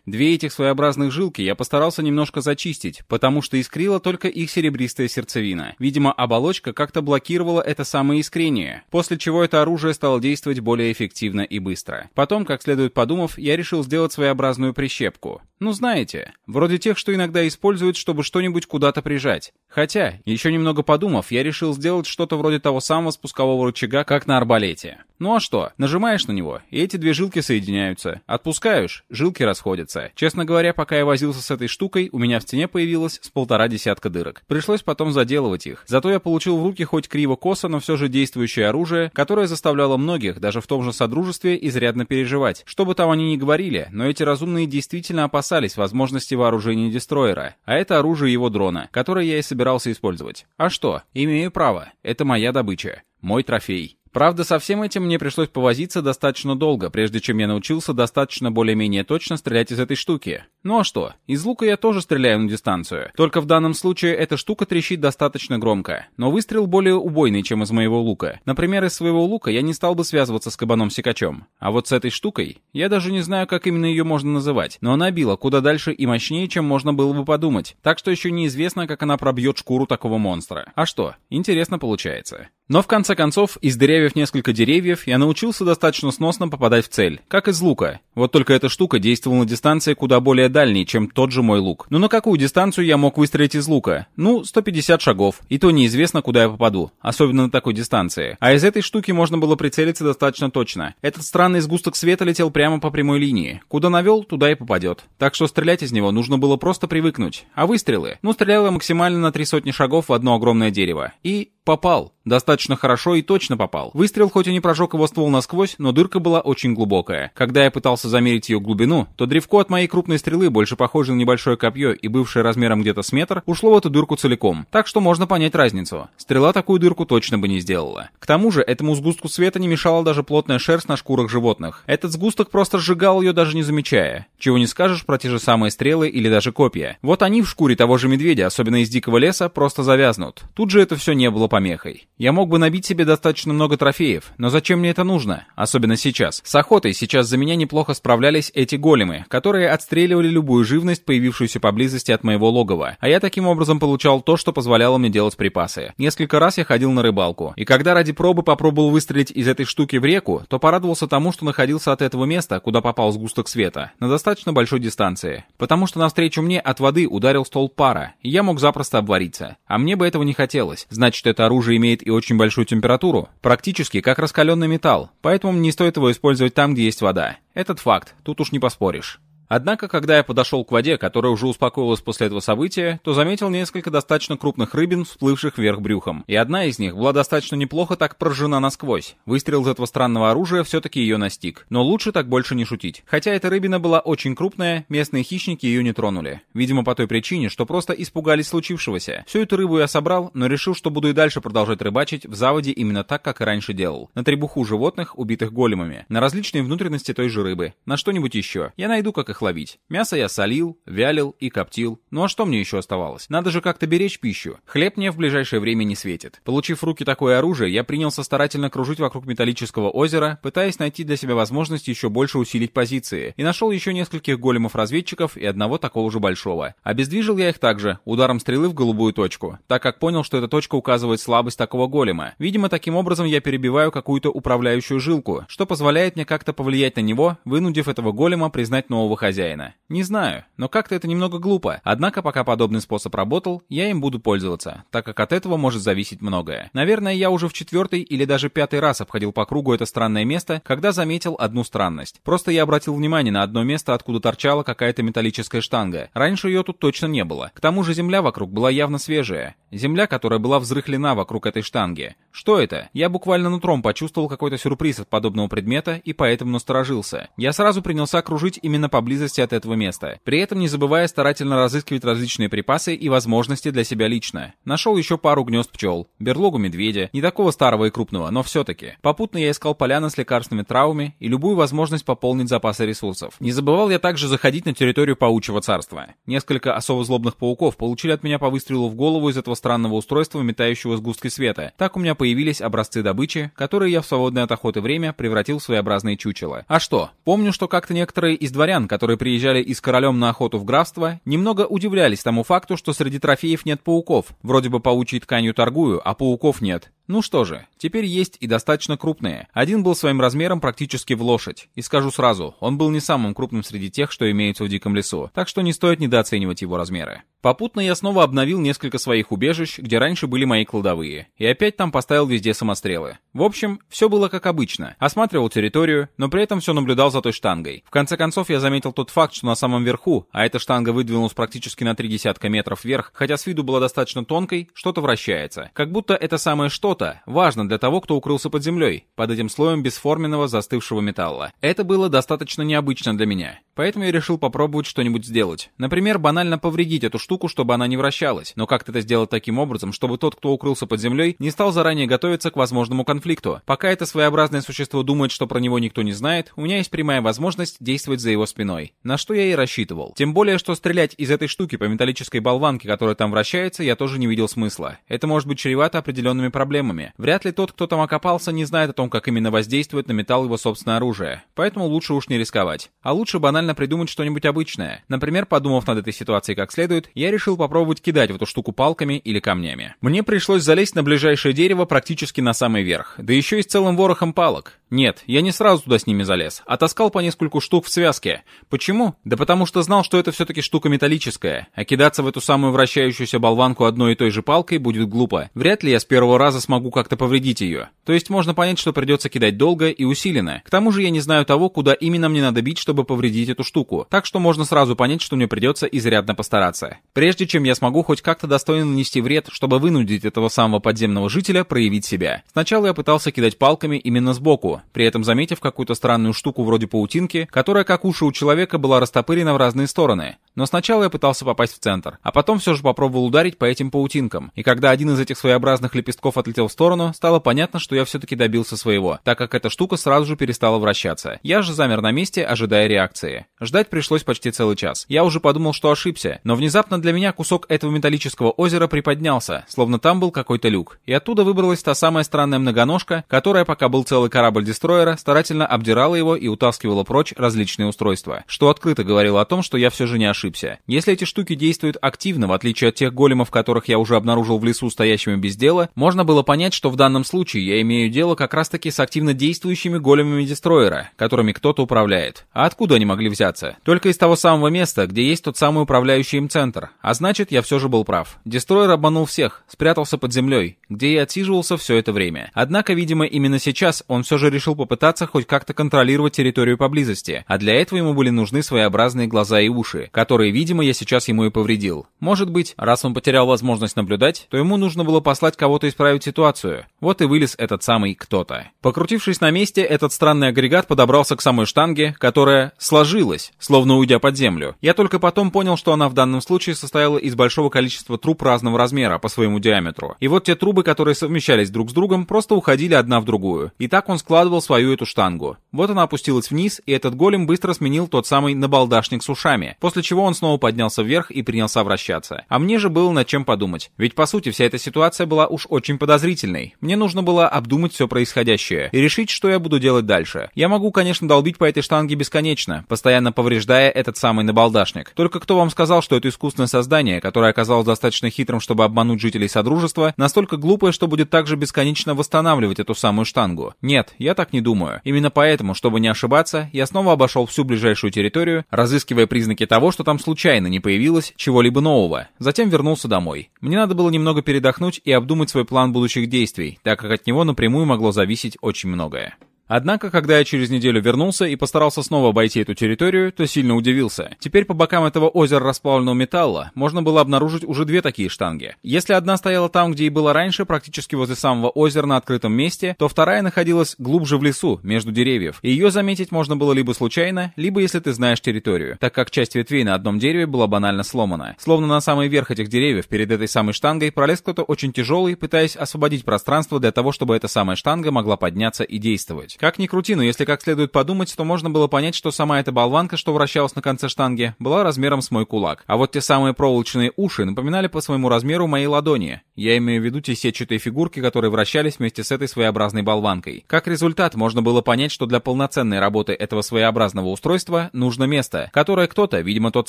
Две этих своеобразных жилки я постарался немножко зачистить, потому что искрила только их серебристая сердцевина. Видимо, оболочка как-то блокировала это самое искрение, после чего это оружие стало действовать более эффективно и быстро. Потом, как следует подумав, я решил сделать своеобразную прищепку. Ну знаете, вроде тех, что иногда используют, чтобы что-нибудь куда-то прижать. Хотя, еще немного подумав, я решил сделать что-то вроде того самого спускового рычага, как на арбалете. Ну а что? Нажимаешь на него, и эти две жилки соединяются. Отпускаешь, жилки расходятся. Честно говоря, пока я возился с этой штукой, у меня в стене появилось с полтора десятка дырок. Пришлось потом заделывать их. Зато я получил в руки хоть криво-косо, но все же действующее оружие, которое заставляло многих, даже в том же Содружестве, изрядно переживать. Что бы там они ни говорили, но эти разумные действительно опасались возможности вооружения дестроера. А это оружие его дрона, которое я и собирался использовать. А что? Имею право. Это моя добыча. Мой трофей. Правда, со всем этим мне пришлось повозиться достаточно долго, прежде чем я научился достаточно более-менее точно стрелять из этой штуки. Ну а что? Из лука я тоже стреляю на дистанцию. Только в данном случае эта штука трещит достаточно громко. Но выстрел более убойный, чем из моего лука. Например, из своего лука я не стал бы связываться с кабаном-сикачом. А вот с этой штукой, я даже не знаю, как именно ее можно называть, но она била куда дальше и мощнее, чем можно было бы подумать. Так что еще неизвестно, как она пробьет шкуру такого монстра. А что? Интересно получается. Но в конце концов, из деревьев несколько деревьев, я научился достаточно сносно попадать в цель, как из лука. Вот только эта штука действовала на дистанции куда более дальней, чем тот же мой лук. Но на какую дистанцию я мог выстрелить из лука? Ну, 150 шагов. И то неизвестно, куда я попаду. Особенно на такой дистанции. А из этой штуки можно было прицелиться достаточно точно. Этот странный сгусток света летел прямо по прямой линии. Куда навел, туда и попадет. Так что стрелять из него нужно было просто привыкнуть. А выстрелы? Ну, стрелял я максимально на три сотни шагов в одно огромное дерево. И попал. Достаточно хорошо и точно попал. Выстрел хоть и не прожег его ствол насквозь, но дырка была очень глубокая. Когда я пытался замерить ее глубину, то древко от моей крупной стрелы, больше похожее на небольшое копье и бывшее размером где-то с метр, ушло в эту дырку целиком. Так что можно понять разницу. Стрела такую дырку точно бы не сделала. К тому же, этому сгустку света не мешала даже плотная шерсть на шкурах животных. Этот сгусток просто сжигал ее даже не замечая. Чего не скажешь про те же самые стрелы или даже копья. Вот они в шкуре того же медведя, особенно из дикого леса, просто завязнут. Тут же это все не было помехой. Я мог бы набить себе достаточно много трофеев, но зачем мне это нужно? Особенно сейчас. С охотой сейчас за меня неплохо справлялись эти големы, которые отстреливали любую живность, появившуюся поблизости от моего логова, а я таким образом получал то, что позволяло мне делать припасы. Несколько раз я ходил на рыбалку, и когда ради пробы попробовал выстрелить из этой штуки в реку, то порадовался тому, что находился от этого места, куда попал сгусток света, на достаточно большой дистанции. Потому что навстречу мне от воды ударил столб пара, и я мог запросто обвариться. А мне бы этого не хотелось. Значит, это оружие имеет и очень большую температуру, практически как раскаленный металл, поэтому не стоит его использовать там, где есть вода. Этот факт, тут уж не поспоришь. Однако, когда я подошел к воде, которая уже успокоилась после этого события, то заметил несколько достаточно крупных рыбин, всплывших вверх брюхом. И одна из них была достаточно неплохо так прожжена насквозь. Выстрел из этого странного оружия все-таки ее настиг. Но лучше так больше не шутить. Хотя эта рыбина была очень крупная, местные хищники ее не тронули. Видимо, по той причине, что просто испугались случившегося. Всю эту рыбу я собрал, но решил, что буду и дальше продолжать рыбачить в заводе именно так, как и раньше делал. На требуху животных, убитых големами. На различные внутренности той же рыбы. На что-нибудь еще. Я найду, как их ловить. Мясо я солил, вялил и коптил. Ну а что мне еще оставалось? Надо же как-то беречь пищу. Хлеб мне в ближайшее время не светит. Получив в руки такое оружие, я принялся старательно кружить вокруг металлического озера, пытаясь найти для себя возможность еще больше усилить позиции. И нашел еще нескольких големов-разведчиков и одного такого же большого. Обездвижил я их также, ударом стрелы в голубую точку, так как понял, что эта точка указывает слабость такого голема. Видимо, таким образом я перебиваю какую-то управляющую жилку, что позволяет мне как-то повлиять на него, вынудив этого голема признать нового хозяина. Не знаю, но как-то это немного глупо. Однако, пока подобный способ работал, я им буду пользоваться, так как от этого может зависеть многое. Наверное, я уже в четвертый или даже пятый раз обходил по кругу это странное место, когда заметил одну странность. Просто я обратил внимание на одно место, откуда торчала какая-то металлическая штанга. Раньше ее тут точно не было. К тому же земля вокруг была явно свежая. Земля, которая была взрыхлена вокруг этой штанги. Что это? Я буквально нутром почувствовал какой-то сюрприз от подобного предмета и поэтому насторожился. Я сразу принялся кружить именно поблизости от этого места, при этом не забывая старательно разыскивать различные припасы и возможности для себя лично. Нашел еще пару гнезд пчел, берлогу медведя, не такого старого и крупного, но все-таки. Попутно я искал поляны с лекарственными травами и любую возможность пополнить запасы ресурсов. Не забывал я также заходить на территорию паучьего царства. Несколько особо злобных пауков получили от меня по выстрелу в голову из этого странного устройства, метающего сгустки света. Так у меня появились образцы добычи, которые я в свободное от охоты время превратил в своеобразные чучела. А что? Помню, что как-то некоторые из дворян, которые приезжали и с королем на охоту в графство, немного удивлялись тому факту, что среди трофеев нет пауков. Вроде бы паучьей тканью торгую, а пауков нет. Ну что же, теперь есть и достаточно крупные. Один был своим размером практически в лошадь. И скажу сразу, он был не самым крупным среди тех, что имеются в диком лесу, так что не стоит недооценивать его размеры. Попутно я снова обновил несколько своих убежищ, где раньше были мои кладовые, и опять там поставил везде самострелы. В общем, все было как обычно. Осматривал территорию, но при этом все наблюдал за той штангой. В конце концов, я заметил тот факт, что на самом верху, а эта штанга выдвинулась практически на три десятка метров вверх, хотя с виду была достаточно тонкой, что-то вращается. Как будто это самое что-то важно для того, кто укрылся под землей, под этим слоем бесформенного застывшего металла. Это было достаточно необычно для меня. Поэтому я решил попробовать что-нибудь сделать. Например, банально повредить эту штуку, чтобы она не вращалась. Но как это сделать таким образом, чтобы тот, кто укрылся под землей, не стал заранее готовиться к возможному конфликту? Пока это своеобразное существо думает, что про него никто не знает, у меня есть прямая возможность действовать за его спиной. На что я и рассчитывал. Тем более, что стрелять из этой штуки по металлической болванке, которая там вращается, я тоже не видел смысла. Это может быть чревато определенными проблемами. Вряд ли тот, кто там окопался, не знает о том, как именно воздействует на металл его собственное оружие. Поэтому лучше уж не рисковать. А лучше банально придумать что-нибудь обычное. Например, подумав над этой ситуацией как следует, я решил попробовать кидать в эту штуку палками или камнями. Мне пришлось залезть на ближайшее дерево практически на самый верх, да еще и с целым ворохом палок. Нет, я не сразу туда с ними залез, а таскал по нескольку штук в связке. Почему? Да потому что знал, что это все-таки штука металлическая, а кидаться в эту самую вращающуюся болванку одной и той же палкой будет глупо. Вряд ли я с первого раза смогу как-то повредить ее. То есть можно понять, что придется кидать долго и усиленно. К тому же я не знаю того, куда именно мне надо бить, чтобы повредить эту штуку, так что можно сразу понять, что мне придется изрядно постараться. Прежде чем я смогу хоть как-то достойно нанести вред, чтобы вынудить этого самого подземного жителя проявить себя. Сначала я пытался кидать палками именно сбоку, при этом заметив какую-то странную штуку вроде паутинки, которая как уши у человека была растопырена в разные стороны. Но сначала я пытался попасть в центр, а потом все же попробовал ударить по этим паутинкам. И когда один из этих своеобразных лепестков отлетел в сторону, стало понятно, что я все-таки добился своего, так как эта штука сразу же перестала вращаться. Я же замер на месте, ожидая реакции. Ждать пришлось почти целый час. Я уже подумал, что ошибся, но внезапно для меня кусок этого металлического озера приподнялся, словно там был какой-то люк. И оттуда выбралась та самая странная многоножка, которая, пока был целый корабль дестроера, старательно обдирала его и утаскивала прочь различные устройства, что открыто говорило о том, что я все же не ошибся. Если эти штуки действуют активно, в отличие от тех големов, которых я уже обнаружил в лесу стоящими без дела, можно было понять, что в данном случае я имею дело как раз таки с активно действующими големами дестроера, которыми кто-то управляет. А откуда они могли взяться? Только из того самого места, где есть тот самый управляющий им центр. А значит, я все же был прав. Дестроер обманул всех, спрятался под землей, где и отсиживался все это время. Однако, видимо, именно сейчас он все же решил попытаться хоть как-то контролировать территорию поблизости, а для этого ему были нужны своеобразные глаза и уши, которые, видимо, я сейчас ему и повредил. Может быть, раз он потерял возможность наблюдать, то ему нужно было послать кого-то исправить ситуацию. Вот и вылез этот самый кто-то. Покрутившись на месте, этот странный агрегат подобрался к самой штанге, которая сложилась, словно уйдя под землю. Я только потом понял, что она в данном случае состояла из большого количества труб разного размера по своему диаметру. И вот те трубы, которые совмещались друг с другом, просто уходили одна в другую. И так он складывал свою эту штангу. Вот она опустилась вниз, и этот голем быстро сменил тот самый набалдашник с ушами, после чего он снова поднялся вверх и принялся вращаться. А мне же было над чем подумать. Ведь по сути вся эта ситуация была уж очень подозрительной. Мне нужно было обдумать все происходящее и решить, что я буду делать дальше. Я могу, конечно, долбить по этой штанге бесконечно, постоянно повреждая этот самый набалдашник. Только кто вам сказал, что это искусственное создание, которое оказалось достаточно хитрым, чтобы обмануть жителей Содружества, настолько глупое, что будет также бесконечно восстанавливать эту самую штангу? Нет, я так не думаю. Именно поэтому, чтобы не ошибаться, я снова обошел всю ближайшую территорию, разыскивая признаки того, что там случайно не появилось чего-либо нового. Затем вернулся домой. Мне надо было немного передохнуть и обдумать свой план будущих действий, так как от него напрямую могло зависеть очень многое. Однако, когда я через неделю вернулся и постарался снова обойти эту территорию, то сильно удивился. Теперь по бокам этого озера расплавленного металла можно было обнаружить уже две такие штанги. Если одна стояла там, где и была раньше, практически возле самого озера на открытом месте, то вторая находилась глубже в лесу, между деревьев. И ее заметить можно было либо случайно, либо если ты знаешь территорию, так как часть ветвей на одном дереве была банально сломана. Словно на самый верх этих деревьев перед этой самой штангой пролез кто-то очень тяжелый, пытаясь освободить пространство для того, чтобы эта самая штанга могла подняться и действовать. Как ни крути, но если как следует подумать, то можно было понять, что сама эта болванка, что вращалась на конце штанги, была размером с мой кулак. А вот те самые проволочные уши напоминали по своему размеру мои ладони. Я имею в виду те сетчатые фигурки, которые вращались вместе с этой своеобразной болванкой. Как результат, можно было понять, что для полноценной работы этого своеобразного устройства нужно место, которое кто-то, видимо тот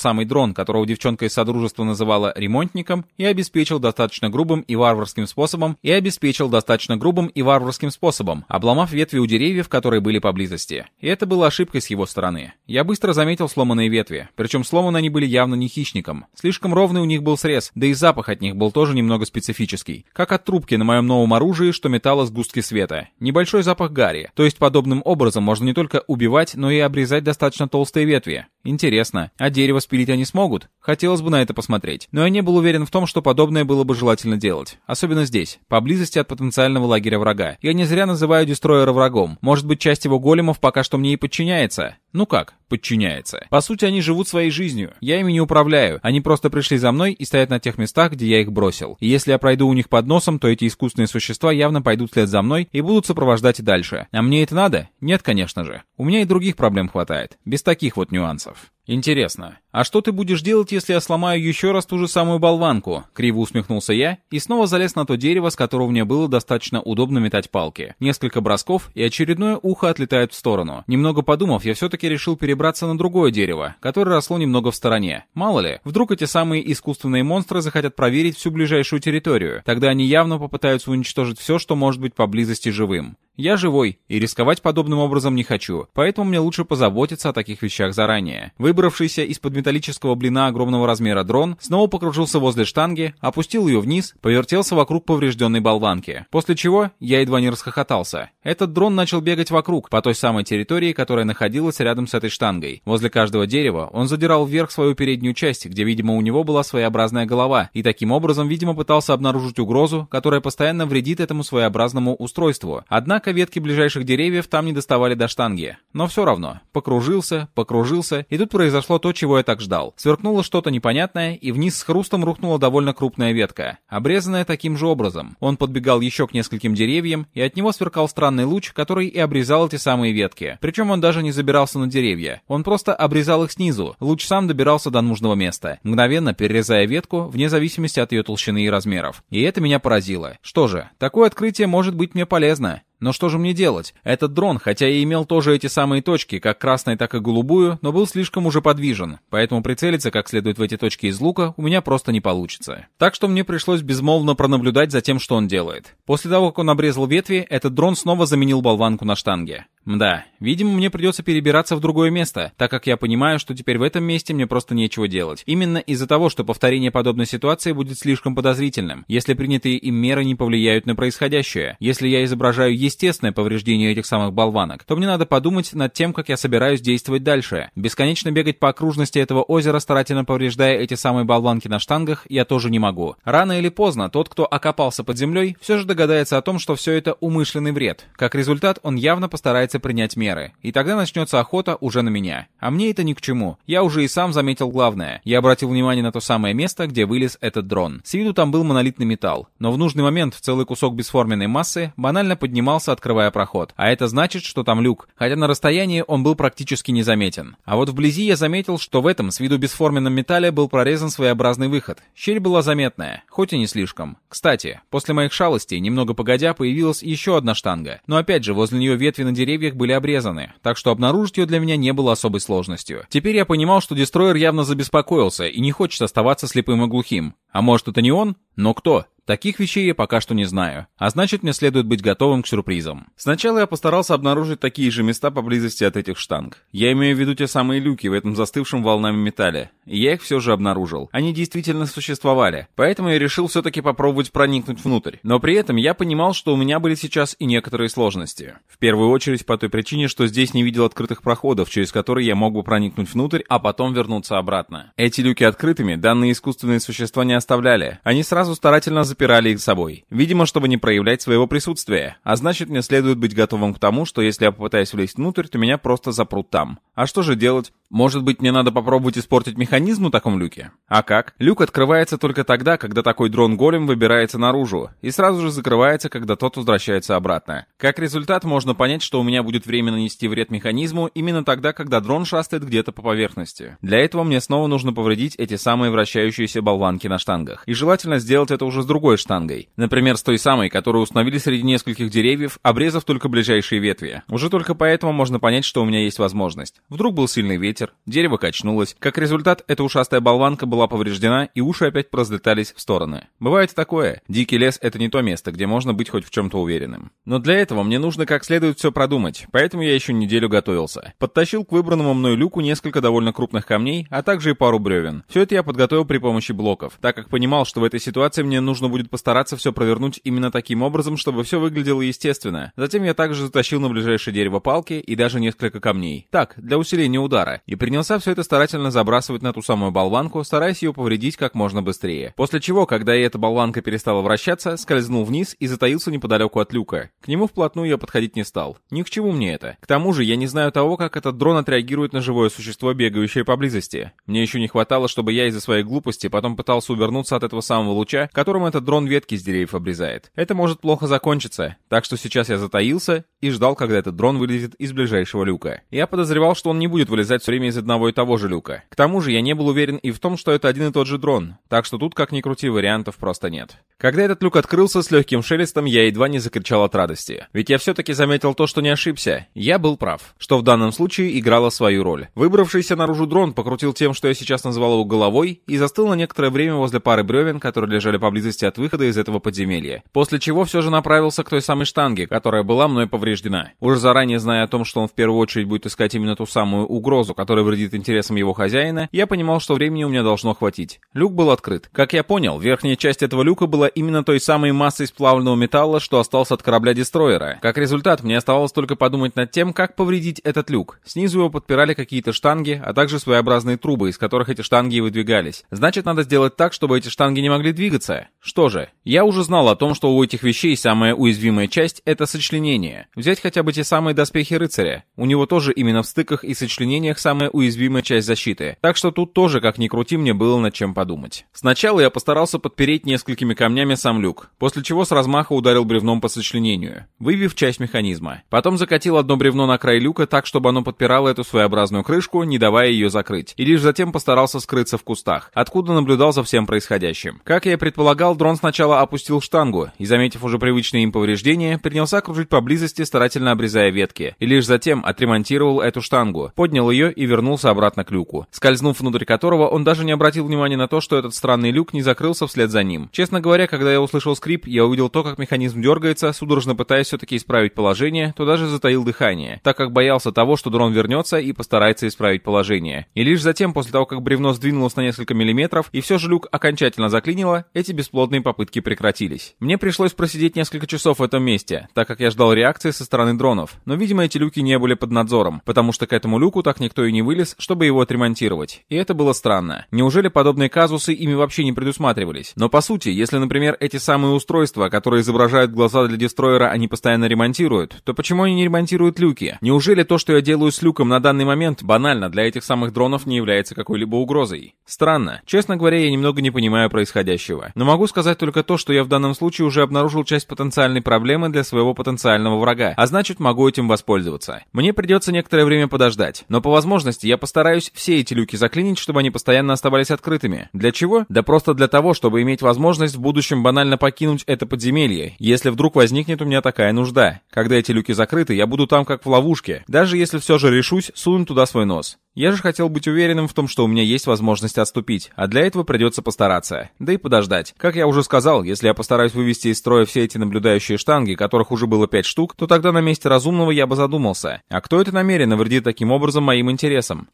самый дрон, которого девчонка из Содружества называла ремонтником, и обеспечил достаточно грубым и варварским способом, и обеспечил достаточно грубым и варварским способом, обломав ветви у деревьев, которые были поблизости. И это была ошибкой с его стороны. Я быстро заметил сломанные ветви, причем сломаны они были явно не хищником. Слишком ровный у них был срез, да и запах от них был тоже немного специфический. Как от трубки на моем новом оружии, что метало сгустки света. Небольшой запах гари. То есть подобным образом можно не только убивать, но и обрезать достаточно толстые ветви. Интересно, а дерево спилить они смогут? Хотелось бы на это посмотреть. Но я не был уверен в том, что подобное было бы желательно делать. Особенно здесь, поблизости от потенциального лагеря врага. Я не зря называю дестройера врагом. Может быть, часть его големов пока что мне и подчиняется? Ну как, подчиняется? По сути, они живут своей жизнью. Я ими не управляю. Они просто пришли за мной и стоят на тех местах, где я их бросил. И если я пройду у них под носом, то эти искусственные существа явно пойдут вслед за мной и будут сопровождать и дальше. А мне это надо? Нет, конечно же. У меня и других проблем хватает. Без таких вот нюансов. Интересно, а что ты будешь делать, если я сломаю еще раз ту же самую болванку? Криво усмехнулся я и снова залез на то дерево, с которого мне было достаточно удобно метать палки. Несколько бросков, и очередное ухо отлетает в сторону. Немного подумав, я все-таки решил перебраться на другое дерево, которое росло немного в стороне. Мало ли, вдруг эти самые искусственные монстры захотят проверить всю ближайшую территорию. Тогда они явно попытаются уничтожить все, что может быть поблизости живым. Я живой, и рисковать подобным образом не хочу, поэтому мне лучше позаботиться о таких вещах заранее. Выбравшийся из-под металлического блина огромного размера дрон снова покружился возле штанги, опустил ее вниз, повертелся вокруг поврежденной болванки. После чего я едва не расхохотался. Этот дрон начал бегать вокруг, по той самой территории, которая находилась рядом с этой штангой. Возле каждого дерева он задирал вверх свою переднюю часть, где, видимо, у него была своеобразная голова, и таким образом, видимо, пытался обнаружить угрозу, которая постоянно вредит этому своеобразному устройству. Однако Однако ветки ближайших деревьев там не доставали до штанги. Но все равно. Покружился, покружился, и тут произошло то, чего я так ждал. Сверкнуло что-то непонятное, и вниз с хрустом рухнула довольно крупная ветка, обрезанная таким же образом. Он подбегал еще к нескольким деревьям, и от него сверкал странный луч, который и обрезал эти самые ветки. Причем он даже не забирался на деревья. Он просто обрезал их снизу. Луч сам добирался до нужного места, мгновенно перерезая ветку, вне зависимости от ее толщины и размеров. И это меня поразило. Что же, такое открытие может быть мне полезно. Но что же мне делать? Этот дрон, хотя и имел тоже эти самые точки, как красной, так и голубую, но был слишком уже подвижен, поэтому прицелиться как следует в эти точки из лука у меня просто не получится. Так что мне пришлось безмолвно пронаблюдать за тем, что он делает. После того, как он обрезал ветви, этот дрон снова заменил болванку на штанге. Мда, видимо, мне придется перебираться в другое место, так как я понимаю, что теперь в этом месте мне просто нечего делать. Именно из-за того, что повторение подобной ситуации будет слишком подозрительным, если принятые им меры не повлияют на происходящее. Если я изображаю естественное повреждение этих самых болванок, то мне надо подумать над тем, как я собираюсь действовать дальше. Бесконечно бегать по окружности этого озера, старательно повреждая эти самые болванки на штангах, я тоже не могу. Рано или поздно тот, кто окопался под землей, все же догадается о том, что все это умышленный вред. Как результат, он явно постарается принять меры. И тогда начнется охота уже на меня. А мне это ни к чему. Я уже и сам заметил главное. Я обратил внимание на то самое место, где вылез этот дрон. С виду там был монолитный металл. Но в нужный момент целый кусок бесформенной массы банально поднимался, открывая проход. А это значит, что там люк. Хотя на расстоянии он был практически незаметен. А вот вблизи я заметил, что в этом с виду бесформенном металле был прорезан своеобразный выход. Щель была заметная, хоть и не слишком. Кстати, после моих шалостей, немного погодя, появилась еще одна штанга. Но опять же, возле нее ветви на деревьях были обрезаны, так что обнаружить ее для меня не было особой сложностью. Теперь я понимал, что Дестройер явно забеспокоился и не хочет оставаться слепым и глухим. А может это не он? Но кто? Таких вещей я пока что не знаю, а значит мне следует быть готовым к сюрпризам. Сначала я постарался обнаружить такие же места поблизости от этих штанг. Я имею в виду те самые люки в этом застывшем волнами металле. И я их все же обнаружил. Они действительно существовали. Поэтому я решил все-таки попробовать проникнуть внутрь. Но при этом я понимал, что у меня были сейчас и некоторые сложности. В первую очередь по той причине, что здесь не видел открытых проходов, через которые я мог бы проникнуть внутрь, а потом вернуться обратно. Эти люки открытыми данные искусственные существа не оставляли. Они сразу старательно запирали их собой. Видимо, чтобы не проявлять своего присутствия. А значит, мне следует быть готовым к тому, что если я попытаюсь влезть внутрь, то меня просто запрут там. А что же делать? Может быть, мне надо попробовать испортить механизм в таком люке? А как? Люк открывается только тогда, когда такой дрон-голем выбирается наружу, и сразу же закрывается, когда тот возвращается обратно. Как результат, можно понять, что у меня будет время нанести вред механизму именно тогда, когда дрон шастает где-то по поверхности. Для этого мне снова нужно повредить эти самые вращающиеся болванки на штангах. И желательно сделать это уже с другой штангой. Например, с той самой, которую установили среди нескольких деревьев, обрезав только ближайшие ветви. Уже только поэтому можно понять, что у меня есть возможность. Вдруг был сильный ветер, ветер, дерево качнулось. Как результат, эта ушастая болванка была повреждена, и уши опять разлетались в стороны. Бывает такое. Дикий лес — это не то место, где можно быть хоть в чем-то уверенным. Но для этого мне нужно как следует все продумать, поэтому я еще неделю готовился. Подтащил к выбранному мной люку несколько довольно крупных камней, а также и пару бревен. Все это я подготовил при помощи блоков, так как понимал, что в этой ситуации мне нужно будет постараться все провернуть именно таким образом, чтобы все выглядело естественно. Затем я также затащил на ближайшее дерево палки и даже несколько камней. Так, для усиления удара и принялся все это старательно забрасывать на ту самую болванку, стараясь ее повредить как можно быстрее. После чего, когда и эта болванка перестала вращаться, скользнул вниз и затаился неподалеку от люка. К нему вплотную я подходить не стал. Ни к чему мне это. К тому же, я не знаю того, как этот дрон отреагирует на живое существо, бегающее поблизости. Мне еще не хватало, чтобы я из-за своей глупости потом пытался увернуться от этого самого луча, которым этот дрон ветки с деревьев обрезает. Это может плохо закончиться. Так что сейчас я затаился и ждал, когда этот дрон вылезет из ближайшего люка. Я подозревал, что он не будет вылезать все время из одного и того же люка. К тому же я не был уверен и в том, что это один и тот же дрон, так что тут как ни крути вариантов просто нет. Когда этот люк открылся с легким шелестом, я едва не закричал от радости. Ведь я все-таки заметил то, что не ошибся. Я был прав, что в данном случае играло свою роль. Выбравшийся наружу дрон покрутил тем, что я сейчас называл его головой, и застыл на некоторое время возле пары бревен, которые лежали поблизости от выхода из этого подземелья. После чего все же направился к той самой штанге, которая была мной повреждена. Уже заранее зная о том, что он в первую очередь будет искать именно ту самую угрозу, которая вредит интересам его хозяина, я понимал, что времени у меня должно хватить. Люк был открыт. Как я понял, верхняя часть этого люка была именно той самой массой сплавленного металла, что остался от корабля-дестройера. Как результат, мне оставалось только подумать над тем, как повредить этот люк. Снизу его подпирали какие-то штанги, а также своеобразные трубы, из которых эти штанги и выдвигались. Значит, надо сделать так, чтобы эти штанги не могли двигаться. Что же, я уже знал о том, что у этих вещей самая уязвимая часть — это сочленение. Взять хотя бы те самые доспехи рыцаря. У него тоже именно в стыках и сочленениях самая уязвимая часть защиты. Так что тут тоже, как ни крути, мне было над чем подумать. Сначала я постарался подпереть несколькими камнями сам люк, после чего с размаха ударил бревном по сочленению, выбив часть механизма. Потом закатил одно бревно на край люка так, чтобы оно подпирало эту своеобразную крышку, не давая ее закрыть, и лишь затем постарался скрыться в кустах, откуда наблюдал за всем происходящим. Как я предполагал, дрон сначала опустил штангу и, заметив уже привычные им повреждения, принялся кружить поблизости, старательно обрезая ветки, и лишь затем отремонтировал эту штангу, поднял ее и вернулся обратно к люку, скользнув внутрь которого он даже не обратил внимания на то, что этот странный люк не закрылся вслед за ним. Честно говоря, когда я услышал скрип, я увидел то, как механизм дергается, судорожно пытаясь все-таки исправить положение, то даже затаил дыхание, так как боялся того, что дрон вернется и постарается исправить положение. И лишь затем, после того, как бревно сдвинулось на несколько миллиметров, и все же люк окончательно заклинило, эти бесплодные попытки прекратились. Мне пришлось просидеть несколько часов в этом месте, так как я ждал реакции со стороны дронов, но, видимо, эти люки не были под надзором, потому что к этому люку так никто и не вылез, чтобы его отремонтировать. И это было странно. Неужели подобные казусы ими вообще не предусматривались? Но по сути, если, например, эти самые устройства, которые изображают глаза для дестройера, они постоянно ремонтируют, то почему они не ремонтируют люки? Неужели то, что я делаю с люком на данный момент, банально для этих самых дронов не является какой-либо угрозой? Странно. Честно говоря, я немного не понимаю происходящего. Но могу сказать только то, что я в данном случае уже обнаружил часть потенциальной проблемы для своего потенциального врага. а значит могу этим воспользоваться. Мне придется некоторое время подождать, но по возможности я постараюсь все эти люки заклинить, чтобы они постоянно оставались открытыми. Для чего? Да просто для того, чтобы иметь возможность в будущем банально покинуть это подземелье, если вдруг возникнет у меня такая нужда. Когда эти люки закрыты, я буду там как в ловушке, даже если все же решусь сунуть туда свой нос. Я же хотел быть уверенным в том, что у меня есть возможность отступить, а для этого придется постараться. Да и подождать. Как я уже сказал, если я постараюсь вывести из строя все эти наблюдающие штанги, которых уже было пять штук, то тогда на месте разумного я бы задумался. А кто это намеренно вредит таким образом моим интересам?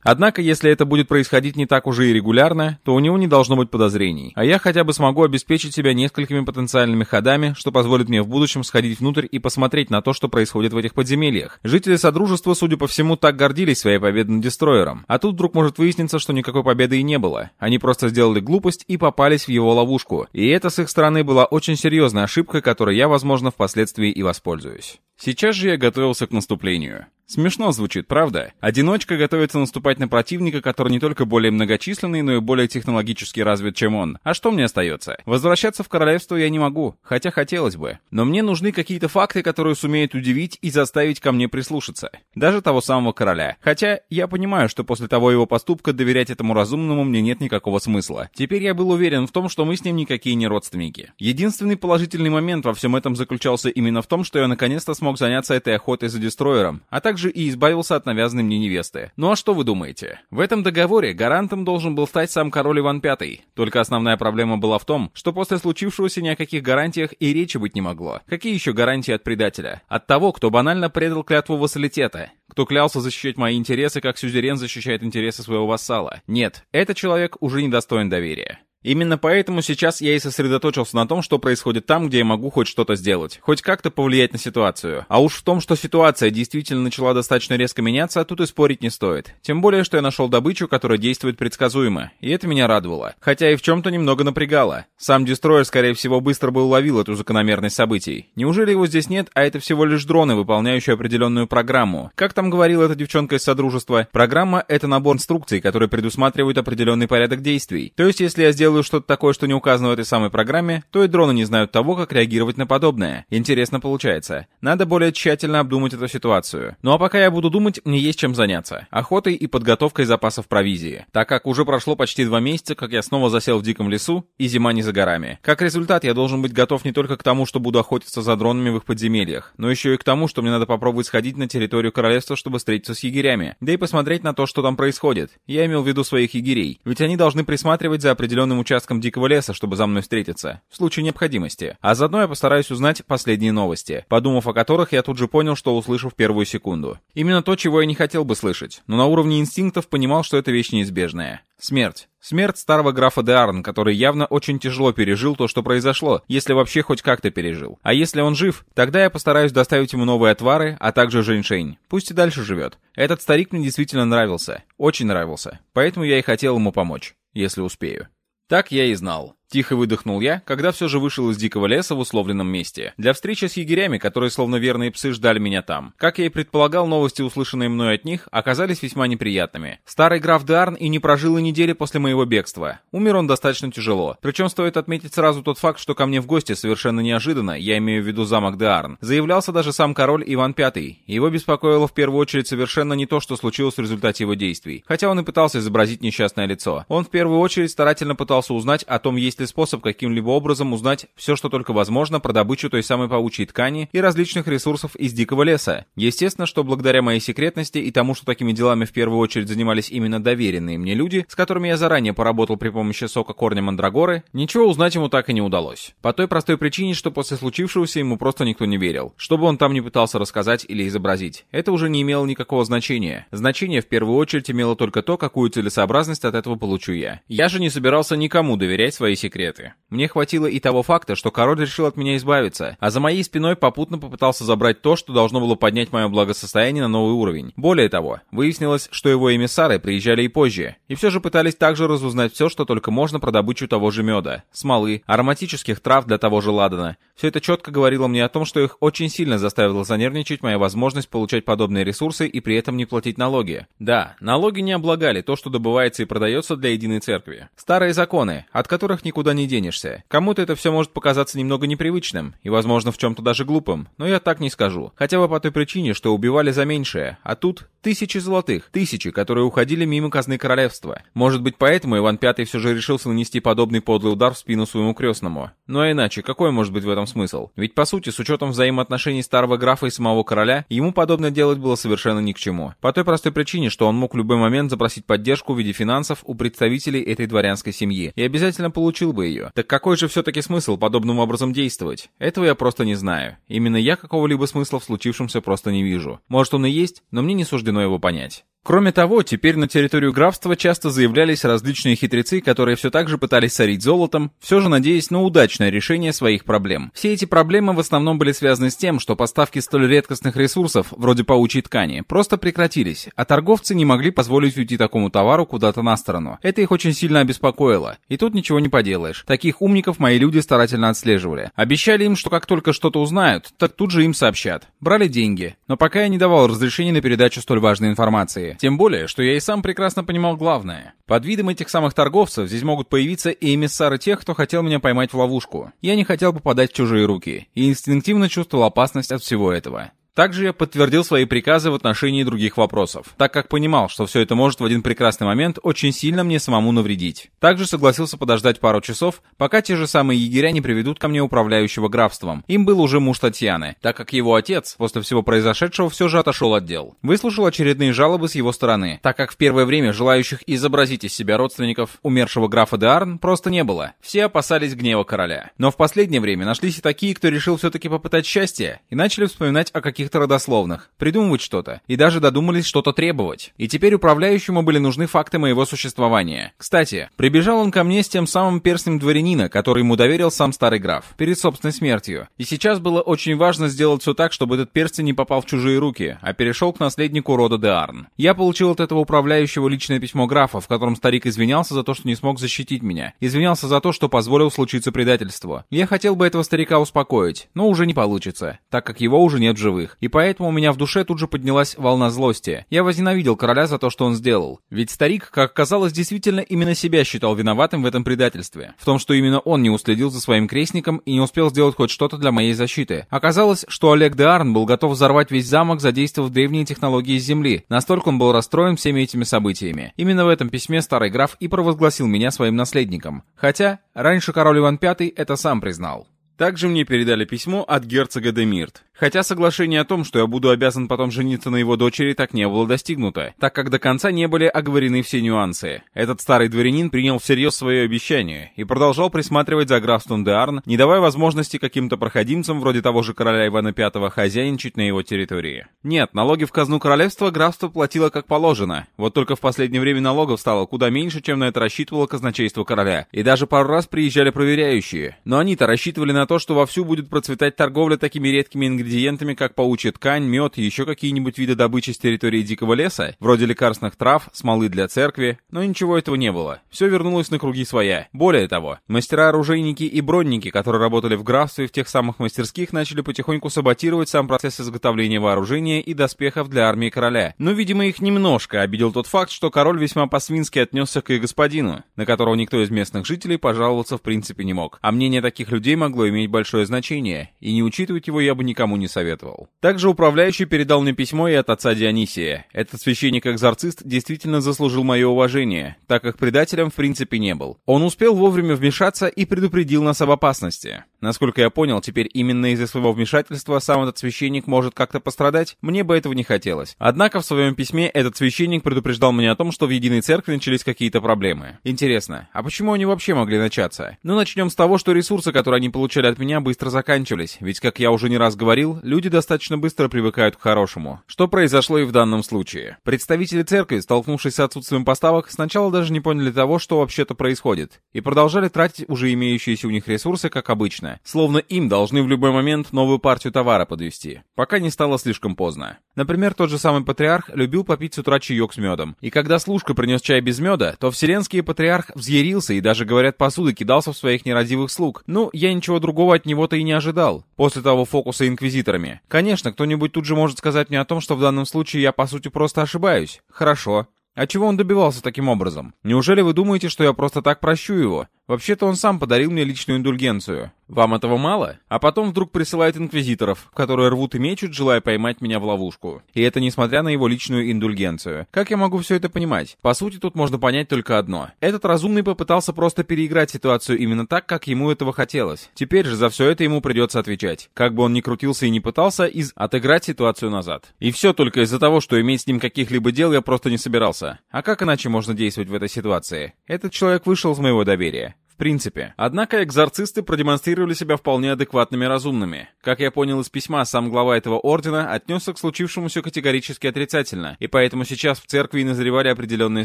Однако, если это будет происходить не так уже и регулярно, то у него не должно быть подозрений. А я хотя бы смогу обеспечить себя несколькими потенциальными ходами, что позволит мне в будущем сходить внутрь и посмотреть на то, что происходит в этих подземельях. Жители Содружества, судя по всему, так гордились своей победой над Дестройером. А тут вдруг может выясниться, что никакой победы и не было. Они просто сделали глупость и попались в его ловушку. И это с их стороны была очень серьезная ошибка, которой я, возможно, впоследствии и воспользуюсь. Сейчас же я готовился к наступлению. Смешно звучит, правда? Одиночка готовится наступать на противника, который не только более многочисленный, но и более технологически развит, чем он. А что мне остается? Возвращаться в королевство я не могу, хотя хотелось бы. Но мне нужны какие-то факты, которые сумеют удивить и заставить ко мне прислушаться. Даже того самого короля. Хотя я понимаю, что после того его поступка доверять этому разумному мне нет никакого смысла. Теперь я был уверен в том, что мы с ним никакие не родственники. Единственный положительный момент во всем этом заключался именно в том, что я наконец-то смог заняться этой охотой за дестройером, а также и избавился от навязанной мне невесты. Ну а что вы думаете? В этом договоре гарантом должен был стать сам король Иван V. Только основная проблема была в том, что после случившегося ни о каких гарантиях и речи быть не могло. Какие еще гарантии от предателя? От того, кто банально предал клятву вассалитета кто клялся защищать мои интересы, как сюзерен защищает интересы своего вассала. Нет, этот человек уже недостоин доверия. Именно поэтому сейчас я и сосредоточился на том, что происходит там, где я могу хоть что-то сделать, хоть как-то повлиять на ситуацию. А уж в том, что ситуация действительно начала достаточно резко меняться, тут и спорить не стоит. Тем более, что я нашел добычу, которая действует предсказуемо, и это меня радовало. Хотя и в чем-то немного напрягало. Сам Дестройер, скорее всего, быстро бы уловил эту закономерность событий. Неужели его здесь нет, а это всего лишь дроны, выполняющие определенную программу? Как там говорила эта девчонка из Содружества? Программа — это набор инструкций, которые предусматривают определенный порядок действий. То есть, если я сделаю делаю что-то такое, что не указано в этой самой программе, то и дроны не знают того, как реагировать на подобное. Интересно получается. Надо более тщательно обдумать эту ситуацию. Ну а пока я буду думать, мне есть чем заняться. Охотой и подготовкой запасов провизии. Так как уже прошло почти два месяца, как я снова засел в диком лесу, и зима не за горами. Как результат, я должен быть готов не только к тому, что буду охотиться за дронами в их подземельях, но еще и к тому, что мне надо попробовать сходить на территорию королевства, чтобы встретиться с егерями. Да и посмотреть на то, что там происходит. Я имел в виду своих егерей. Ведь они должны присматривать за определенным участком дикого леса, чтобы за мной встретиться, в случае необходимости. А заодно я постараюсь узнать последние новости, подумав о которых я тут же понял, что услышу в первую секунду. Именно то, чего я не хотел бы слышать, но на уровне инстинктов понимал, что это вещь неизбежная. Смерть. Смерть старого графа Деарн, который явно очень тяжело пережил то, что произошло, если вообще хоть как-то пережил. А если он жив, тогда я постараюсь доставить ему новые отвары, а также женьшень. Пусть и дальше живет. Этот старик мне действительно нравился. Очень нравился. Поэтому я и хотел ему помочь. Если успею. Так я и знал. Тихо выдохнул я, когда все же вышел из дикого леса в условленном месте. Для встречи с егерями, которые словно верные псы ждали меня там. Как я и предполагал, новости, услышанные мной от них, оказались весьма неприятными. Старый граф Дарн и не прожил и недели после моего бегства. Умер он достаточно тяжело. Причем стоит отметить сразу тот факт, что ко мне в гости совершенно неожиданно, я имею в виду замок Деарн, заявлялся даже сам король Иван V. Его беспокоило в первую очередь совершенно не то, что случилось в результате его действий. Хотя он и пытался изобразить несчастное лицо. Он в первую очередь старательно пытался узнать о том, есть ли способ каким-либо образом узнать все, что только возможно про добычу той самой паучьей ткани и различных ресурсов из дикого леса. Естественно, что благодаря моей секретности и тому, что такими делами в первую очередь занимались именно доверенные мне люди, с которыми я заранее поработал при помощи сока корня мандрагоры, ничего узнать ему так и не удалось. По той простой причине, что после случившегося ему просто никто не верил. Что бы он там не пытался рассказать или изобразить, это уже не имело никакого значения. Значение в первую очередь имело только то, какую целесообразность от этого получу я. Я же не собирался никому доверять свои секреты секреты. Мне хватило и того факта, что король решил от меня избавиться, а за моей спиной попутно попытался забрать то, что должно было поднять мое благосостояние на новый уровень. Более того, выяснилось, что его эмиссары приезжали и позже, и все же пытались также разузнать все, что только можно про добычу того же меда, смолы, ароматических трав для того же ладана. Все это четко говорило мне о том, что их очень сильно заставила занервничать моя возможность получать подобные ресурсы и при этом не платить налоги. Да, налоги не облагали то, что добывается и продается для единой церкви. Старые законы, от которых никуда никуда не денешься. Кому-то это все может показаться немного непривычным, и, возможно, в чем-то даже глупым, но я так не скажу. Хотя бы по той причине, что убивали за меньшее, а тут тысячи золотых, тысячи, которые уходили мимо казны королевства. Может быть, поэтому Иван V все же решился нанести подобный подлый удар в спину своему крестному. Ну а иначе, какой может быть в этом смысл? Ведь, по сути, с учетом взаимоотношений старого графа и самого короля, ему подобное делать было совершенно ни к чему. По той простой причине, что он мог в любой момент запросить поддержку в виде финансов у представителей этой дворянской семьи, и обязательно получил бы ее. Так какой же все-таки смысл подобным образом действовать? Этого я просто не знаю. Именно я какого-либо смысла в случившемся просто не вижу. Может он и есть, но мне не суждено его понять. Кроме того, теперь на территорию графства часто заявлялись различные хитрецы, которые все так же пытались сорить золотом, все же надеясь на удачное решение своих проблем. Все эти проблемы в основном были связаны с тем, что поставки столь редкостных ресурсов, вроде паучьей ткани, просто прекратились, а торговцы не могли позволить уйти такому товару куда-то на сторону. Это их очень сильно обеспокоило. И тут ничего не поделаешь. Таких умников мои люди старательно отслеживали. Обещали им, что как только что-то узнают, так тут же им сообщат. Брали деньги. Но пока я не давал разрешения на передачу столь важной информации. Тем более, что я и сам прекрасно понимал главное. Под видом этих самых торговцев здесь могут появиться и эмиссары тех, кто хотел меня поймать в ловушку. Я не хотел попадать в чужие руки, и инстинктивно чувствовал опасность от всего этого. Также я подтвердил свои приказы в отношении других вопросов, так как понимал, что все это может в один прекрасный момент очень сильно мне самому навредить. Также согласился подождать пару часов, пока те же самые егеря не приведут ко мне управляющего графством. Им был уже муж Татьяны, так как его отец после всего произошедшего все же отошел от дел. Выслушал очередные жалобы с его стороны, так как в первое время желающих изобразить из себя родственников умершего графа де Арн просто не было. Все опасались гнева короля. Но в последнее время нашлись и такие, кто решил все-таки попытать счастье, и начали вспоминать о каких каких-то родословных, придумывать что-то, и даже додумались что-то требовать. И теперь управляющему были нужны факты моего существования. Кстати, прибежал он ко мне с тем самым перстнем дворянина, который ему доверил сам старый граф, перед собственной смертью. И сейчас было очень важно сделать все так, чтобы этот перстень не попал в чужие руки, а перешел к наследнику рода де Арн. Я получил от этого управляющего личное письмо графа, в котором старик извинялся за то, что не смог защитить меня. Извинялся за то, что позволил случиться предательству. Я хотел бы этого старика успокоить, но уже не получится, так как его уже нет в живых и поэтому у меня в душе тут же поднялась волна злости. Я возненавидел короля за то, что он сделал. Ведь старик, как оказалось, действительно именно себя считал виноватым в этом предательстве. В том, что именно он не уследил за своим крестником и не успел сделать хоть что-то для моей защиты. Оказалось, что Олег де Арн был готов взорвать весь замок, задействовав древние технологии Земли. Настолько он был расстроен всеми этими событиями. Именно в этом письме старый граф и провозгласил меня своим наследником. Хотя, раньше король Иван V это сам признал. Также мне передали письмо от герцога Демирт. Хотя соглашение о том, что я буду обязан потом жениться на его дочери, так не было достигнуто, так как до конца не были оговорены все нюансы. Этот старый дворянин принял всерьез свое обещание и продолжал присматривать за графством Деарн, не давая возможности каким-то проходимцам, вроде того же короля Ивана V, хозяйничать на его территории. Нет, налоги в казну королевства графство платило как положено. Вот только в последнее время налогов стало куда меньше, чем на это рассчитывало казначейство короля. И даже пару раз приезжали проверяющие. Но они-то рассчитывали на то, что вовсю будет процветать торговля такими редкими ингредиентами, ингредиентами, как паучья ткань, мед и еще какие-нибудь виды добычи с территории дикого леса, вроде лекарственных трав, смолы для церкви, но ничего этого не было. Все вернулось на круги своя. Более того, мастера-оружейники и бронники, которые работали в графстве в тех самых мастерских, начали потихоньку саботировать сам процесс изготовления вооружения и доспехов для армии короля. Но, видимо, их немножко обидел тот факт, что король весьма по-свински отнесся к их господину, на которого никто из местных жителей пожаловаться в принципе не мог. А мнение таких людей могло иметь большое значение, и не учитывать его я бы никому не советовал. Также управляющий передал мне письмо и от отца Дионисия. Этот священник-экзорцист действительно заслужил мое уважение, так как предателем в принципе не был. Он успел вовремя вмешаться и предупредил нас об опасности. Насколько я понял, теперь именно из-за своего вмешательства сам этот священник может как-то пострадать, мне бы этого не хотелось. Однако в своем письме этот священник предупреждал меня о том, что в Единой Церкви начались какие-то проблемы. Интересно, а почему они вообще могли начаться? Ну, начнем с того, что ресурсы, которые они получали от меня, быстро заканчивались, ведь, как я уже не раз говорил, люди достаточно быстро привыкают к хорошему. Что произошло и в данном случае. Представители церкви, столкнувшись с отсутствием поставок, сначала даже не поняли того, что вообще-то происходит, и продолжали тратить уже имеющиеся у них ресурсы, как обычно, словно им должны в любой момент новую партию товара подвести, пока не стало слишком поздно. Например, тот же самый патриарх любил попить с утра чаек с медом, и когда служка принес чай без меда, то вселенский патриарх взъярился и даже, говорят, посуды кидался в своих нерадивых слуг. Ну, я ничего другого от него-то и не ожидал. После того фокуса инквизитора инквизиторами. Конечно, кто-нибудь тут же может сказать мне о том, что в данном случае я по сути просто ошибаюсь. Хорошо. А чего он добивался таким образом? Неужели вы думаете, что я просто так прощу его? Вообще-то он сам подарил мне личную индульгенцию. Вам этого мало? А потом вдруг присылает инквизиторов, которые рвут и мечут, желая поймать меня в ловушку. И это несмотря на его личную индульгенцию. Как я могу все это понимать? По сути, тут можно понять только одно. Этот разумный попытался просто переиграть ситуацию именно так, как ему этого хотелось. Теперь же за все это ему придется отвечать. Как бы он ни крутился и не пытался, из отыграть ситуацию назад. И все только из-за того, что иметь с ним каких-либо дел я просто не собирался. А как иначе можно действовать в этой ситуации? Этот человек вышел из моего доверия принципе. Однако экзорцисты продемонстрировали себя вполне адекватными разумными. Как я понял из письма, сам глава этого ордена отнесся к случившемуся категорически отрицательно, и поэтому сейчас в церкви назревали определенные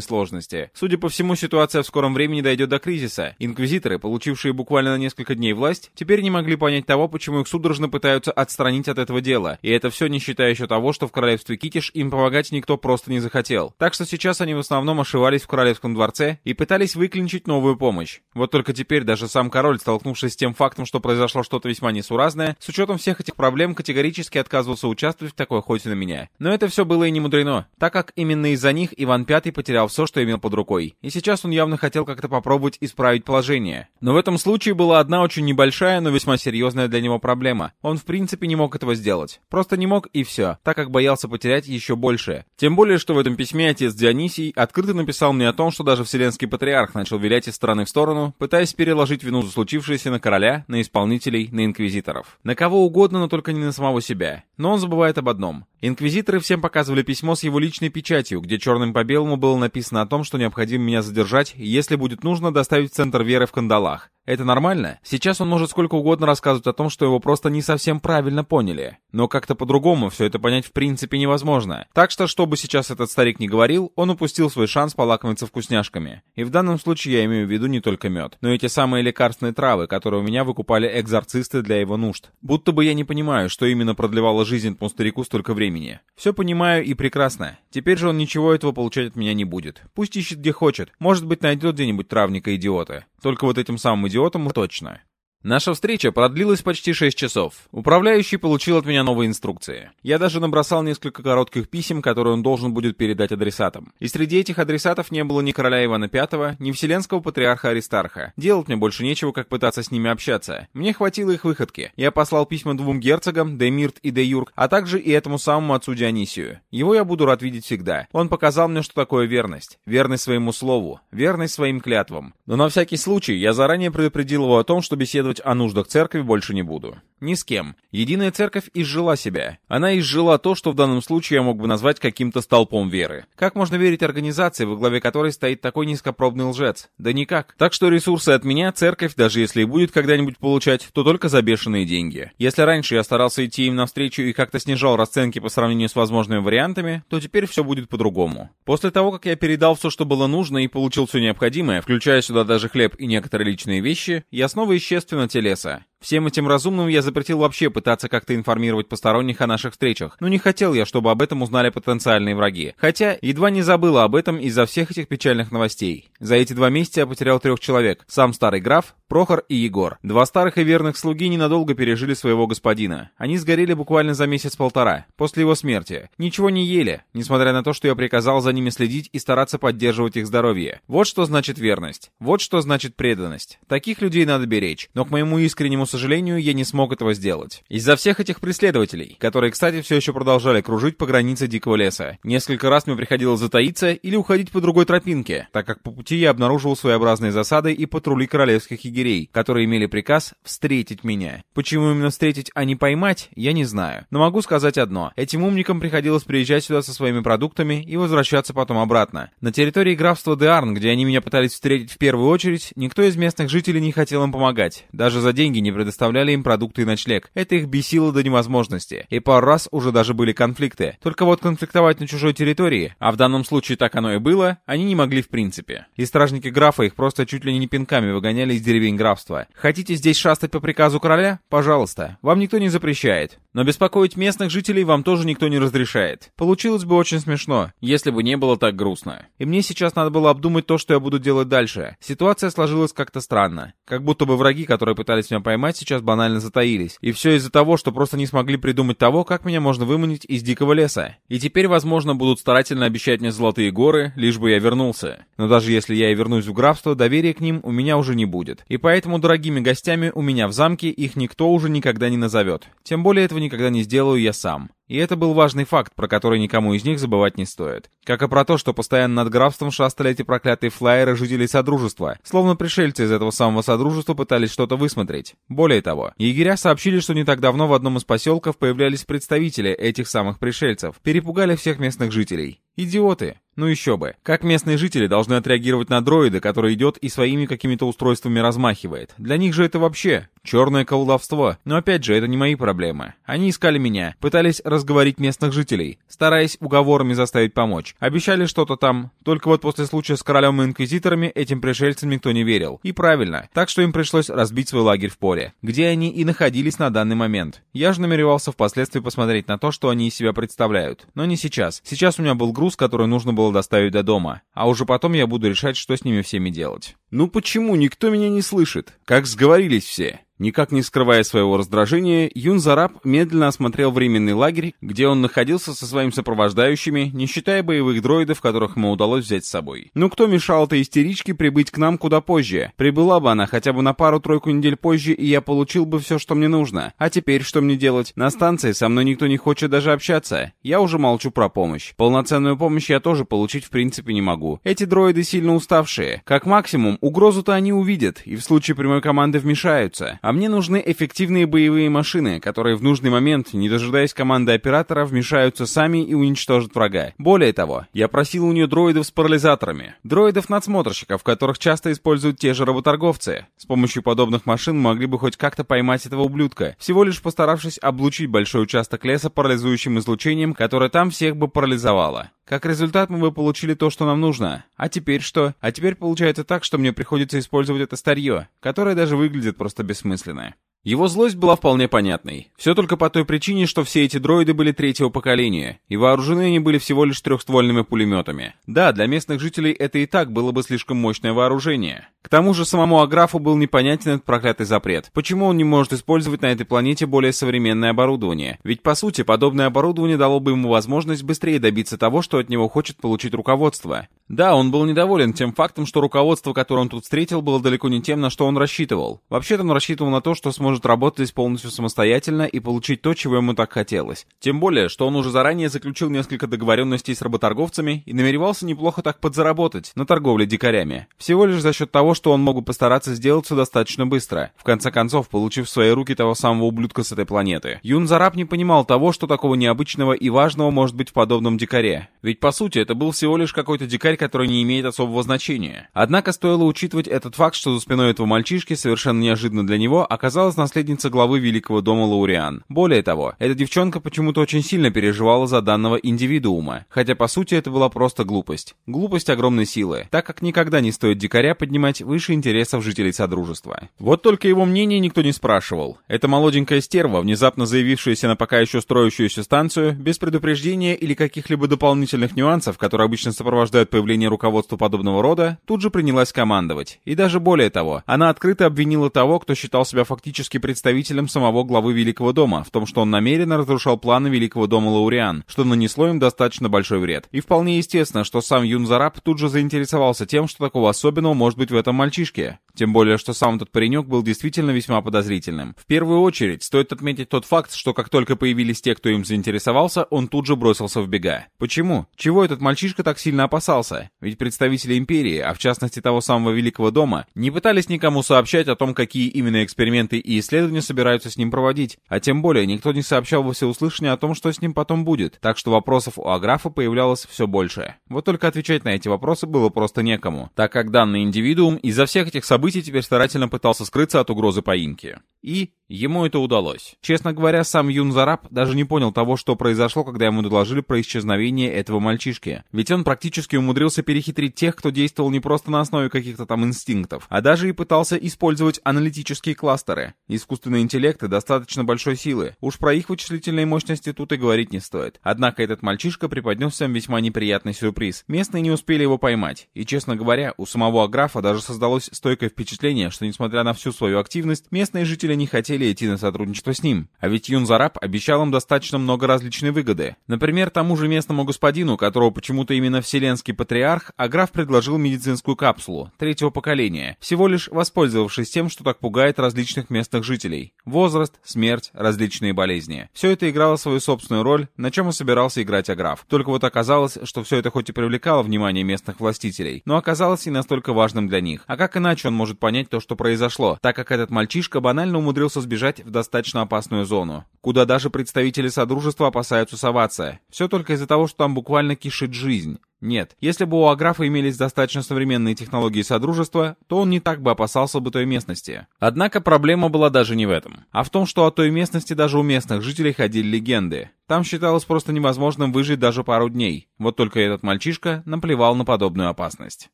сложности. Судя по всему, ситуация в скором времени дойдет до кризиса. Инквизиторы, получившие буквально на несколько дней власть, теперь не могли понять того, почему их судорожно пытаются отстранить от этого дела. И это все не считая еще того, что в королевстве Китиш им помогать никто просто не захотел. Так что сейчас они в основном ошивались в королевском дворце и пытались выклинчить новую помощь. Вот только только теперь даже сам король, столкнувшись с тем фактом, что произошло что-то весьма несуразное, с учетом всех этих проблем категорически отказывался участвовать в такой охоте на меня. Но это все было и не мудрено, так как именно из-за них Иван Пятый потерял все, что имел под рукой. И сейчас он явно хотел как-то попробовать исправить положение. Но в этом случае была одна очень небольшая, но весьма серьезная для него проблема. Он в принципе не мог этого сделать. Просто не мог и все, так как боялся потерять еще больше. Тем более, что в этом письме отец Дионисий открыто написал мне о том, что даже Вселенский Патриарх начал вилять из стороны в сторону, пытаясь пытаясь переложить вину за случившееся на короля, на исполнителей, на инквизиторов. На кого угодно, но только не на самого себя. Но он забывает об одном. Инквизиторы всем показывали письмо с его личной печатью, где черным по белому было написано о том, что необходимо меня задержать, если будет нужно доставить в центр веры в кандалах. Это нормально? Сейчас он может сколько угодно рассказывать о том, что его просто не совсем правильно поняли. Но как-то по-другому все это понять в принципе невозможно. Так что, что бы сейчас этот старик не говорил, он упустил свой шанс полакомиться вкусняшками. И в данном случае я имею в виду не только мед, но и те самые лекарственные травы, которые у меня выкупали экзорцисты для его нужд. Будто бы я не понимаю, что именно продлевало жизнь этому старику столько времени. Все понимаю и прекрасно. Теперь же он ничего этого получать от меня не будет. Пусть ищет где хочет. Может быть найдет где-нибудь травника-идиота. Только вот этим самым идиотом точно. Наша встреча продлилась почти 6 часов. Управляющий получил от меня новые инструкции. Я даже набросал несколько коротких писем, которые он должен будет передать адресатам. И среди этих адресатов не было ни короля Ивана V, ни вселенского патриарха Аристарха. Делать мне больше нечего, как пытаться с ними общаться. Мне хватило их выходки. Я послал письма двум герцогам, Демирт и Де Юрк, а также и этому самому отцу Дионисию. Его я буду рад видеть всегда. Он показал мне, что такое верность. Верность своему слову. Верность своим клятвам. Но на всякий случай я заранее предупредил его о том, что беседа беседовать о нуждах церкви больше не буду. Ни с кем. Единая церковь изжила себя. Она изжила то, что в данном случае я мог бы назвать каким-то столпом веры. Как можно верить организации, во главе которой стоит такой низкопробный лжец? Да никак. Так что ресурсы от меня церковь, даже если и будет когда-нибудь получать, то только за бешеные деньги. Если раньше я старался идти им навстречу и как-то снижал расценки по сравнению с возможными вариантами, то теперь все будет по-другому. После того, как я передал все, что было нужно и получил все необходимое, включая сюда даже хлеб и некоторые личные вещи, я снова исчез на телеса. Всем этим разумным я запретил вообще пытаться как-то информировать посторонних о наших встречах, но не хотел я, чтобы об этом узнали потенциальные враги. Хотя, едва не забыла об этом из-за всех этих печальных новостей. За эти два месяца я потерял трех человек. Сам старый граф, Прохор и Егор. Два старых и верных слуги ненадолго пережили своего господина. Они сгорели буквально за месяц-полтора, после его смерти. Ничего не ели, несмотря на то, что я приказал за ними следить и стараться поддерживать их здоровье. Вот что значит верность. Вот что значит преданность. Таких людей надо беречь. Но к моему искреннему сожалению, я не смог этого сделать. Из-за всех этих преследователей, которые, кстати, все еще продолжали кружить по границе дикого леса. Несколько раз мне приходилось затаиться или уходить по другой тропинке, так как по пути я обнаружил своеобразные засады и патрули королевских егерей, которые имели приказ встретить меня. Почему именно встретить, а не поймать, я не знаю. Но могу сказать одно. Этим умникам приходилось приезжать сюда со своими продуктами и возвращаться потом обратно. На территории графства Деарн, где они меня пытались встретить в первую очередь, никто из местных жителей не хотел им помогать. Даже за деньги не предоставляли им продукты и ночлег. Это их бесило до невозможности. И пару раз уже даже были конфликты. Только вот конфликтовать на чужой территории, а в данном случае так оно и было, они не могли в принципе. И стражники графа их просто чуть ли не пинками выгоняли из деревень графства. Хотите здесь шастать по приказу короля? Пожалуйста. Вам никто не запрещает. Но беспокоить местных жителей вам тоже никто не разрешает. Получилось бы очень смешно, если бы не было так грустно. И мне сейчас надо было обдумать то, что я буду делать дальше. Ситуация сложилась как-то странно. Как будто бы враги, которые пытались меня поймать, мать сейчас банально затаились. И все из-за того, что просто не смогли придумать того, как меня можно выманить из дикого леса. И теперь, возможно, будут старательно обещать мне золотые горы, лишь бы я вернулся. Но даже если я и вернусь в графство, доверия к ним у меня уже не будет. И поэтому дорогими гостями у меня в замке их никто уже никогда не назовет. Тем более этого никогда не сделаю я сам. И это был важный факт, про который никому из них забывать не стоит. Как и про то, что постоянно над графством шастали эти проклятые флайеры жителей Содружества, словно пришельцы из этого самого Содружества пытались что-то высмотреть. Более того, егеря сообщили, что не так давно в одном из поселков появлялись представители этих самых пришельцев, перепугали всех местных жителей. Идиоты. Ну еще бы. Как местные жители должны отреагировать на дроида, который идет и своими какими-то устройствами размахивает? Для них же это вообще черное колдовство. Но опять же, это не мои проблемы. Они искали меня, пытались разговорить местных жителей, стараясь уговорами заставить помочь. Обещали что-то там. Только вот после случая с королем и инквизиторами этим пришельцам никто не верил. И правильно. Так что им пришлось разбить свой лагерь в поле, где они и находились на данный момент. Я же намеревался впоследствии посмотреть на то, что они из себя представляют. Но не сейчас. Сейчас у меня был груз, который нужно было доставить до дома. А уже потом я буду решать, что с ними всеми делать. Ну почему никто меня не слышит? Как сговорились все? Никак не скрывая своего раздражения, Юн Зараб медленно осмотрел временный лагерь, где он находился со своими сопровождающими, не считая боевых дроидов, которых ему удалось взять с собой. Ну кто мешал этой истеричке прибыть к нам куда позже? Прибыла бы она хотя бы на пару-тройку недель позже, и я получил бы все, что мне нужно. А теперь что мне делать? На станции со мной никто не хочет даже общаться. Я уже молчу про помощь. Полноценную помощь я тоже получить в принципе не могу. Эти дроиды сильно уставшие. Как максимум, угрозу-то они увидят, и в случае прямой команды вмешаются. А мне нужны эффективные боевые машины, которые в нужный момент, не дожидаясь команды оператора, вмешаются сами и уничтожат врага. Более того, я просил у нее дроидов с парализаторами. Дроидов-надсмотрщиков, которых часто используют те же работорговцы. С помощью подобных машин могли бы хоть как-то поймать этого ублюдка, всего лишь постаравшись облучить большой участок леса парализующим излучением, которое там всех бы парализовало. Как результат, мы бы получили то, что нам нужно. А теперь что? А теперь получается так, что мне приходится использовать это старье, которое даже выглядит просто бессмысленно. Его злость была вполне понятной. Все только по той причине, что все эти дроиды были третьего поколения, и вооружены они были всего лишь трехствольными пулеметами. Да, для местных жителей это и так было бы слишком мощное вооружение. К тому же самому Аграфу был непонятен этот проклятый запрет. Почему он не может использовать на этой планете более современное оборудование? Ведь по сути, подобное оборудование дало бы ему возможность быстрее добиться того, что от него хочет получить руководство. Да, он был недоволен тем фактом, что руководство, которое он тут встретил, было далеко не тем, на что он рассчитывал. Вообще-то он рассчитывал на то, что сможет работать здесь полностью самостоятельно и получить то, чего ему так хотелось. Тем более, что он уже заранее заключил несколько договоренностей с работорговцами и намеревался неплохо так подзаработать на торговле дикарями. Всего лишь за счет того, что он мог бы постараться сделать все достаточно быстро, в конце концов, получив в свои руки того самого ублюдка с этой планеты. Юн Зараб не понимал того, что такого необычного и важного может быть в подобном дикаре. Ведь по сути это был всего лишь какой-то дикарь, который не имеет особого значения. Однако стоило учитывать этот факт, что за спиной этого мальчишки, совершенно неожиданно для него, оказалась наследница главы Великого дома Лауриан. Более того, эта девчонка почему-то очень сильно переживала за данного индивидуума, хотя по сути это была просто глупость. Глупость огромной силы, так как никогда не стоит дикаря поднимать выше интересов жителей Содружества. Вот только его мнение никто не спрашивал. Эта молоденькая стерва, внезапно заявившаяся на пока еще строящуюся станцию, без предупреждения или каких-либо дополнительных нюансов, которые обычно сопровождают появление руководства подобного рода, тут же принялась командовать. И даже более того, она открыто обвинила того, кто считал себя фактически представителем самого главы Великого дома, в том, что он намеренно разрушал планы Великого дома Лауриан, что нанесло им достаточно большой вред. И вполне естественно, что сам Юн Зараб тут же заинтересовался тем, что такого особенного может быть в этом мальчишке. Тем более, что сам этот паренек был действительно весьма подозрительным. В первую очередь, стоит отметить тот факт, что как только появились те, кто им заинтересовался, он тут же бросился в бега. Почему? Чего этот мальчишка так сильно опасался? Ведь представители Империи, а в частности того самого Великого Дома, не пытались никому сообщать о том, какие именно эксперименты и исследования собираются с ним проводить. А тем более, никто не сообщал во всеуслышание о том, что с ним потом будет. Так что вопросов у Аграфа появлялось все больше. Вот только отвечать на эти вопросы было просто некому, так как данный индивидуум из-за всех этих событий теперь старательно пытался скрыться от угрозы поимки. И Ему это удалось. Честно говоря, сам Юн Зараб даже не понял того, что произошло, когда ему доложили про исчезновение этого мальчишки. Ведь он практически умудрился перехитрить тех, кто действовал не просто на основе каких-то там инстинктов, а даже и пытался использовать аналитические кластеры. Искусственные интеллекты достаточно большой силы. Уж про их вычислительные мощности тут и говорить не стоит. Однако этот мальчишка преподнес всем весьма неприятный сюрприз. Местные не успели его поймать. И, честно говоря, у самого Аграфа даже создалось стойкое впечатление, что несмотря на всю свою активность, местные жители не хотели хотели идти на сотрудничество с ним. А ведь Юн Зараб обещал им достаточно много различной выгоды. Например, тому же местному господину, которого почему-то именно вселенский патриарх, Аграф предложил медицинскую капсулу, третьего поколения, всего лишь воспользовавшись тем, что так пугает различных местных жителей. Возраст, смерть, различные болезни. Все это играло свою собственную роль, на чем и собирался играть Аграф. Только вот оказалось, что все это хоть и привлекало внимание местных властителей, но оказалось и настолько важным для них. А как иначе он может понять то, что произошло, так как этот мальчишка банально умудрился в достаточно опасную зону, куда даже представители Содружества опасаются соваться. Все только из-за того, что там буквально кишит жизнь. Нет, если бы у Аграфа имелись достаточно современные технологии Содружества, то он не так бы опасался бы той местности. Однако проблема была даже не в этом, а в том, что о той местности даже у местных жителей ходили легенды. Там считалось просто невозможным выжить даже пару дней. Вот только этот мальчишка наплевал на подобную опасность.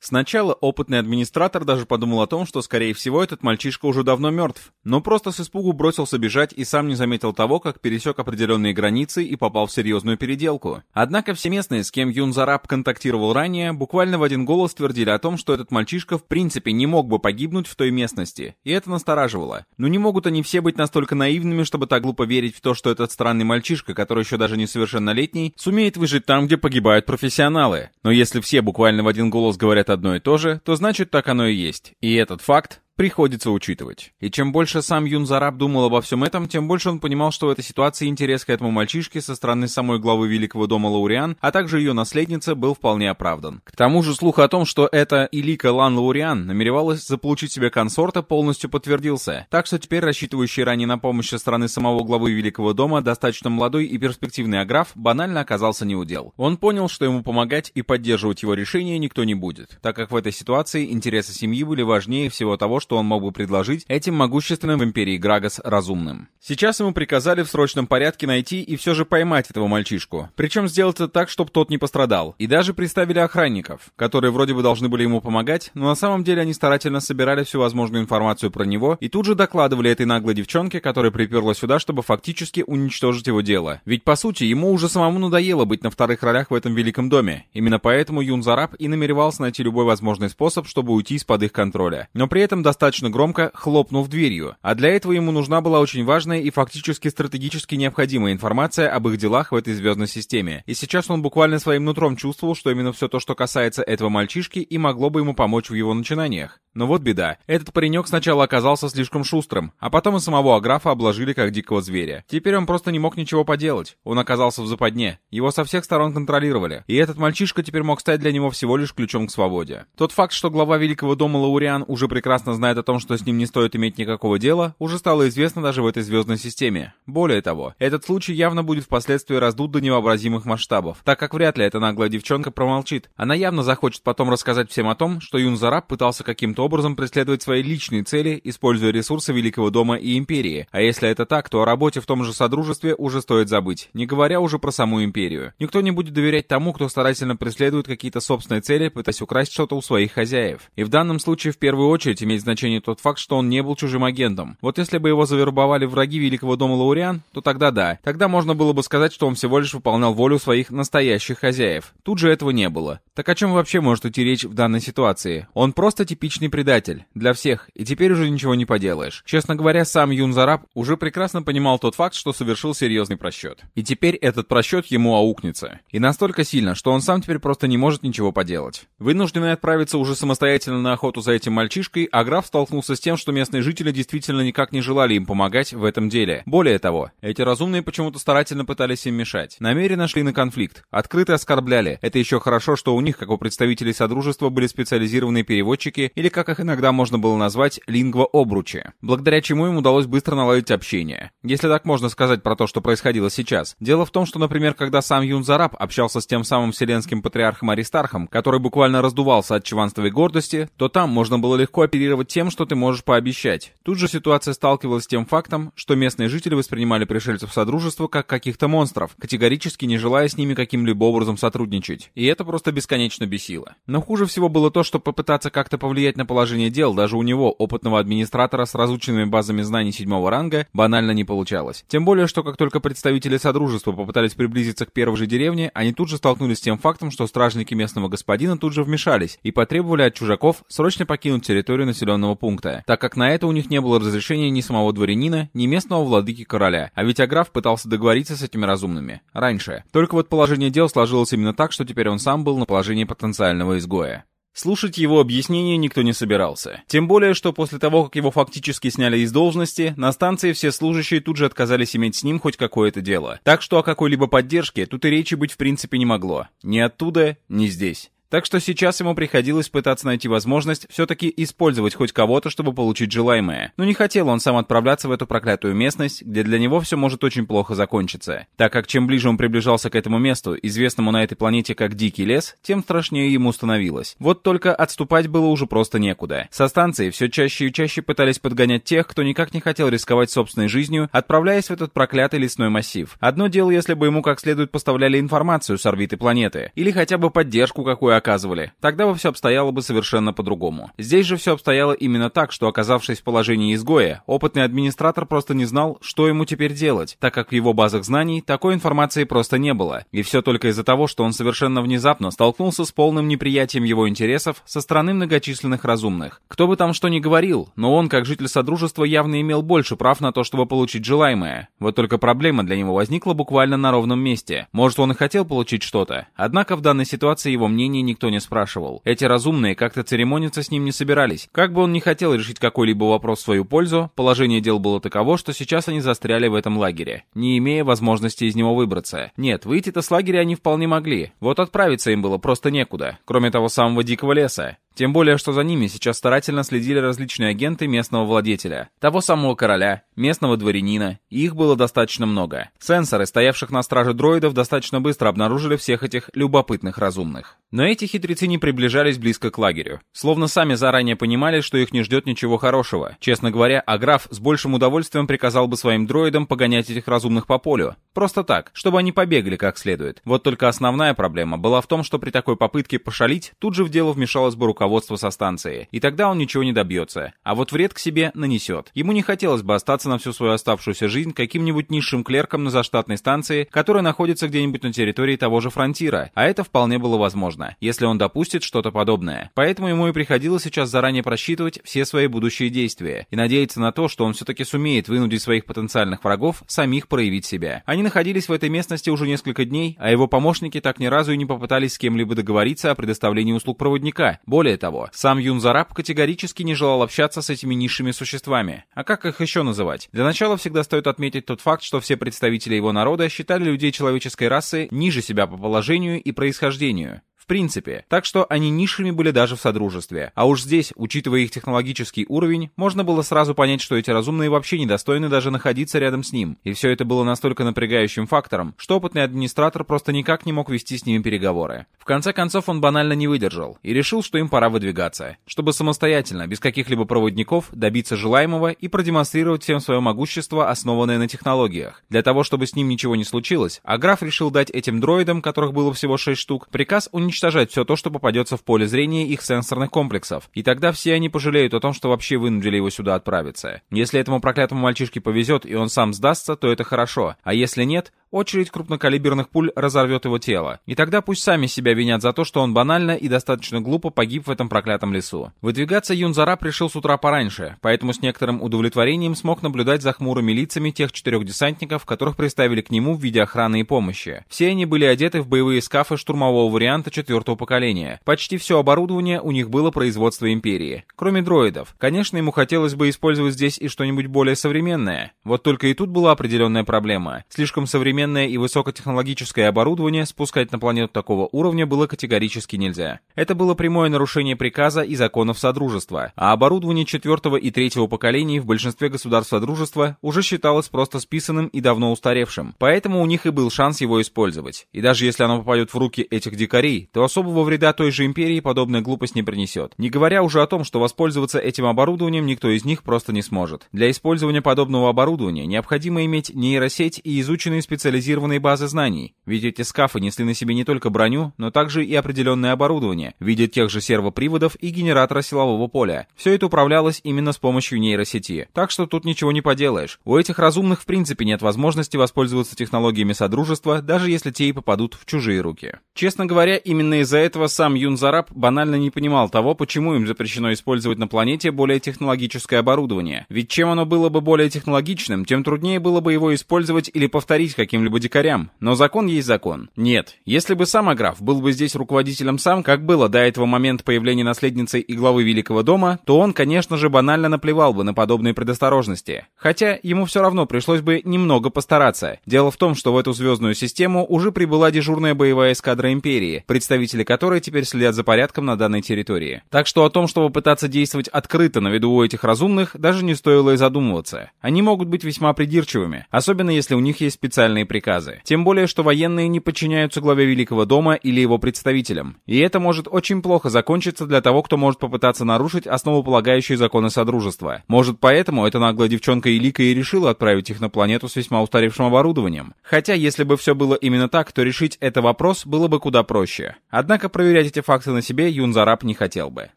Сначала опытный администратор даже подумал о том, что, скорее всего, этот мальчишка уже давно мертв, но просто с испугу бросился бежать и сам не заметил того, как пересек определенные границы и попал в серьезную переделку. Однако все местные, с кем Юн Зараб контактировал ранее, буквально в один голос твердили о том, что этот мальчишка в принципе не мог бы погибнуть в той местности, и это настораживало. Но не могут они все быть настолько наивными, чтобы так глупо верить в то, что этот странный мальчишка, который еще даже несовершеннолетний, сумеет выжить там, где погибают профессионалы. Но если все буквально в один голос говорят одно и то же, то значит так оно и есть. И этот факт приходится учитывать. И чем больше сам Юн Зараб думал обо всем этом, тем больше он понимал, что в этой ситуации интерес к этому мальчишке со стороны самой главы Великого дома Лауриан, а также ее наследницы, был вполне оправдан. К тому же слух о том, что эта Илика Лан Лауриан намеревалась заполучить себе консорта, полностью подтвердился. Так что теперь рассчитывающий ранее на помощь со стороны самого главы Великого дома достаточно молодой и перспективный Аграф банально оказался неудел. Он понял, что ему помогать и поддерживать его решение никто не будет, так как в этой ситуации интересы семьи были важнее всего того, что он мог бы предложить этим могущественным в Империи Грагас разумным. Сейчас ему приказали в срочном порядке найти и все же поймать этого мальчишку. Причем сделать это так, чтобы тот не пострадал. И даже представили охранников, которые вроде бы должны были ему помогать, но на самом деле они старательно собирали всю возможную информацию про него и тут же докладывали этой наглой девчонке, которая приперла сюда, чтобы фактически уничтожить его дело. Ведь по сути ему уже самому надоело быть на вторых ролях в этом великом доме. Именно поэтому Юн Зараб и намеревался найти любой возможный способ, чтобы уйти из-под их контроля. Но при этом достаточно громко хлопнув дверью, а для этого ему нужна была очень важная и фактически стратегически необходимая информация об их делах в этой звездной системе. И сейчас он буквально своим нутром чувствовал, что именно все то, что касается этого мальчишки, и могло бы ему помочь в его начинаниях. Но вот беда. Этот паренек сначала оказался слишком шустрым, а потом и самого Аграфа обложили как дикого зверя. Теперь он просто не мог ничего поделать. Он оказался в западне. Его со всех сторон контролировали. И этот мальчишка теперь мог стать для него всего лишь ключом к свободе. Тот факт, что глава Великого дома Лауриан уже прекрасно знает о том, что с ним не стоит иметь никакого дела, уже стало известно даже в этой звездной системе. Более того, этот случай явно будет впоследствии раздут до невообразимых масштабов, так как вряд ли эта наглая девчонка промолчит. Она явно захочет потом рассказать всем о том, что Юн Зараб пытался каким-то образом преследовать свои личные цели, используя ресурсы Великого дома и Империи. А если это так, то о работе в том же Содружестве уже стоит забыть, не говоря уже про саму Империю. Никто не будет доверять тому, кто старательно преследует какие-то собственные цели, пытаясь украсть что-то у своих хозяев. И в данном случае в первую очередь имеет значение тот факт, что он не был чужим агентом. Вот если бы его завербовали враги Великого дома Лауриан, то тогда да. Тогда можно было бы сказать, что он всего лишь выполнял волю своих настоящих хозяев. Тут же этого не было. Так о чем вообще может идти речь в данной ситуации? Он просто типичный предатель. Для всех. И теперь уже ничего не поделаешь. Честно говоря, сам Юн Зараб уже прекрасно понимал тот факт, что совершил серьезный просчет. И теперь этот просчет ему аукнется. И настолько сильно, что он сам теперь просто не может ничего поделать. Вынужденный отправиться уже самостоятельно на охоту за этим мальчишкой, а граф столкнулся с тем, что местные жители действительно никак не желали им помогать в этом деле. Более того, эти разумные почему-то старательно пытались им мешать. Намеренно шли на конфликт. Открыто оскорбляли. Это еще хорошо, что у них, как у представителей Содружества, были специализированные переводчики, или, как их иногда можно было назвать лингва-обручи, благодаря чему им удалось быстро наладить общение. Если так можно сказать про то, что происходило сейчас. Дело в том, что, например, когда сам Юн Зараб общался с тем самым вселенским патриархом Аристархом, который буквально раздувался от чванства и гордости, то там можно было легко оперировать тем, что ты можешь пообещать. Тут же ситуация сталкивалась с тем фактом, что местные жители воспринимали пришельцев Содружества как каких-то монстров, категорически не желая с ними каким-либо образом сотрудничать. И это просто бесконечно бесило. Но хуже всего было то, что попытаться как-то повлиять на положение дел даже у него, опытного администратора с разученными базами знаний седьмого ранга, банально не получалось. Тем более, что как только представители Содружества попытались приблизиться к первой же деревне, они тут же столкнулись с тем фактом, что стражники местного господина тут же вмешались и потребовали от чужаков срочно покинуть территорию населенного пункта, так как на это у них не было разрешения ни самого дворянина, ни местного владыки короля, а ведь Аграф пытался договориться с этими разумными. Раньше. Только вот положение дел сложилось именно так, что теперь он сам был на положении потенциального изгоя. Слушать его объяснения никто не собирался. Тем более, что после того, как его фактически сняли из должности, на станции все служащие тут же отказались иметь с ним хоть какое-то дело. Так что о какой-либо поддержке тут и речи быть в принципе не могло. Ни оттуда, ни здесь. Так что сейчас ему приходилось пытаться найти возможность все-таки использовать хоть кого-то, чтобы получить желаемое. Но не хотел он сам отправляться в эту проклятую местность, где для него все может очень плохо закончиться. Так как чем ближе он приближался к этому месту, известному на этой планете как Дикий лес, тем страшнее ему становилось. Вот только отступать было уже просто некуда. Со станции все чаще и чаще пытались подгонять тех, кто никак не хотел рисковать собственной жизнью, отправляясь в этот проклятый лесной массив. Одно дело, если бы ему как следует поставляли информацию с орбиты планеты, или хотя бы поддержку какую оказывали, тогда бы все обстояло бы совершенно по-другому. Здесь же все обстояло именно так, что оказавшись в положении изгоя, опытный администратор просто не знал, что ему теперь делать, так как в его базах знаний такой информации просто не было. И все только из-за того, что он совершенно внезапно столкнулся с полным неприятием его интересов со стороны многочисленных разумных. Кто бы там что ни говорил, но он, как житель Содружества, явно имел больше прав на то, чтобы получить желаемое. Вот только проблема для него возникла буквально на ровном месте. Может, он и хотел получить что-то, однако в данной ситуации его мнение не никто не спрашивал. Эти разумные как-то церемониться с ним не собирались. Как бы он ни хотел решить какой-либо вопрос в свою пользу, положение дел было таково, что сейчас они застряли в этом лагере, не имея возможности из него выбраться. Нет, выйти-то с лагеря они вполне могли. Вот отправиться им было просто некуда, кроме того самого дикого леса. Тем более, что за ними сейчас старательно следили различные агенты местного владетеля, того самого короля, местного дворянина, и их было достаточно много. Сенсоры, стоявших на страже дроидов, достаточно быстро обнаружили всех этих любопытных разумных. Но эти хитрецы не приближались близко к лагерю, словно сами заранее понимали, что их не ждет ничего хорошего. Честно говоря, Аграф с большим удовольствием приказал бы своим дроидам погонять этих разумных по полю. Просто так, чтобы они побегали как следует. Вот только основная проблема была в том, что при такой попытке пошалить, тут же в дело вмешалась бы рука руководство со станции, и тогда он ничего не добьется, а вот вред к себе нанесет. Ему не хотелось бы остаться на всю свою оставшуюся жизнь каким-нибудь низшим клерком на заштатной станции, которая находится где-нибудь на территории того же фронтира, а это вполне было возможно, если он допустит что-то подобное. Поэтому ему и приходилось сейчас заранее просчитывать все свои будущие действия и надеяться на то, что он все-таки сумеет вынудить своих потенциальных врагов самих проявить себя. Они находились в этой местности уже несколько дней, а его помощники так ни разу и не попытались с кем-либо договориться о предоставлении услуг проводника. Более более того, сам Юнзараб категорически не желал общаться с этими низшими существами. А как их еще называть? Для начала всегда стоит отметить тот факт, что все представители его народа считали людей человеческой расы ниже себя по положению и происхождению. В принципе. Так что они низшими были даже в Содружестве. А уж здесь, учитывая их технологический уровень, можно было сразу понять, что эти разумные вообще недостойны даже находиться рядом с ним. И все это было настолько напрягающим фактором, что опытный администратор просто никак не мог вести с ними переговоры. В конце концов он банально не выдержал и решил, что им пора выдвигаться, чтобы самостоятельно, без каких-либо проводников, добиться желаемого и продемонстрировать всем свое могущество, основанное на технологиях. Для того, чтобы с ним ничего не случилось, Аграф решил дать этим дроидам, которых было всего 6 штук, приказ уничтожить уничтожать все то, что попадется в поле зрения их сенсорных комплексов, и тогда все они пожалеют о том, что вообще вынудили его сюда отправиться. Если этому проклятому мальчишке повезет и он сам сдастся, то это хорошо, а если нет, очередь крупнокалиберных пуль разорвет его тело. И тогда пусть сами себя винят за то, что он банально и достаточно глупо погиб в этом проклятом лесу. Выдвигаться Юнзара пришел с утра пораньше, поэтому с некоторым удовлетворением смог наблюдать за хмурыми лицами тех четырех десантников, которых приставили к нему в виде охраны и помощи. Все они были одеты в боевые скафы штурмового варианта четвертого поколения. Почти все оборудование у них было производство Империи. Кроме дроидов. Конечно, ему хотелось бы использовать здесь и что-нибудь более современное. Вот только и тут была определенная проблема. Слишком современная современное и высокотехнологическое оборудование спускать на планету такого уровня было категорически нельзя. Это было прямое нарушение приказа и законов Содружества, а оборудование четвертого и третьего поколений в большинстве государств Содружества уже считалось просто списанным и давно устаревшим, поэтому у них и был шанс его использовать. И даже если оно попадет в руки этих дикарей, то особого вреда той же империи подобная глупость не принесет. Не говоря уже о том, что воспользоваться этим оборудованием никто из них просто не сможет. Для использования подобного оборудования необходимо иметь нейросеть и изученные специализированные базы знаний, ведь эти скафы несли на себе не только броню, но также и определенное оборудование, в виде тех же сервоприводов и генератора силового поля. Все это управлялось именно с помощью нейросети. Так что тут ничего не поделаешь. У этих разумных в принципе нет возможности воспользоваться технологиями Содружества, даже если те и попадут в чужие руки. Честно говоря, именно из-за этого сам Юн Зараб банально не понимал того, почему им запрещено использовать на планете более технологическое оборудование. Ведь чем оно было бы более технологичным, тем труднее было бы его использовать или повторить каким-либо дикарям. Но закон есть закон. Нет, если бы сам Аграф был бы здесь руководителем сам, как было до этого момента появления наследницы и главы Великого дома, то он, конечно же, банально наплевал бы на подобные предосторожности. Хотя ему все равно пришлось бы немного постараться. Дело в том, что в эту звездную систему уже прибыла дежурная боевая эскадра Империи, представители которой теперь следят за порядком на данной территории. Так что о том, чтобы пытаться действовать открыто на виду у этих разумных, даже не стоило и задумываться. Они могут быть весьма придирчивыми, особенно если у них есть специальные приказы. Тем более, что военные не подчиняются главе Великого дома или его представителям. И это может очень плохо закончиться для того, кто может попытаться нарушить основополагающие законы Содружества. Может, поэтому эта наглая девчонка Илика и решила отправить их на планету с весьма устаревшим оборудованием. Хотя, если бы все было именно так, то решить это вопрос было бы куда проще. Однако проверять эти факты на себе Юнзараб не хотел бы.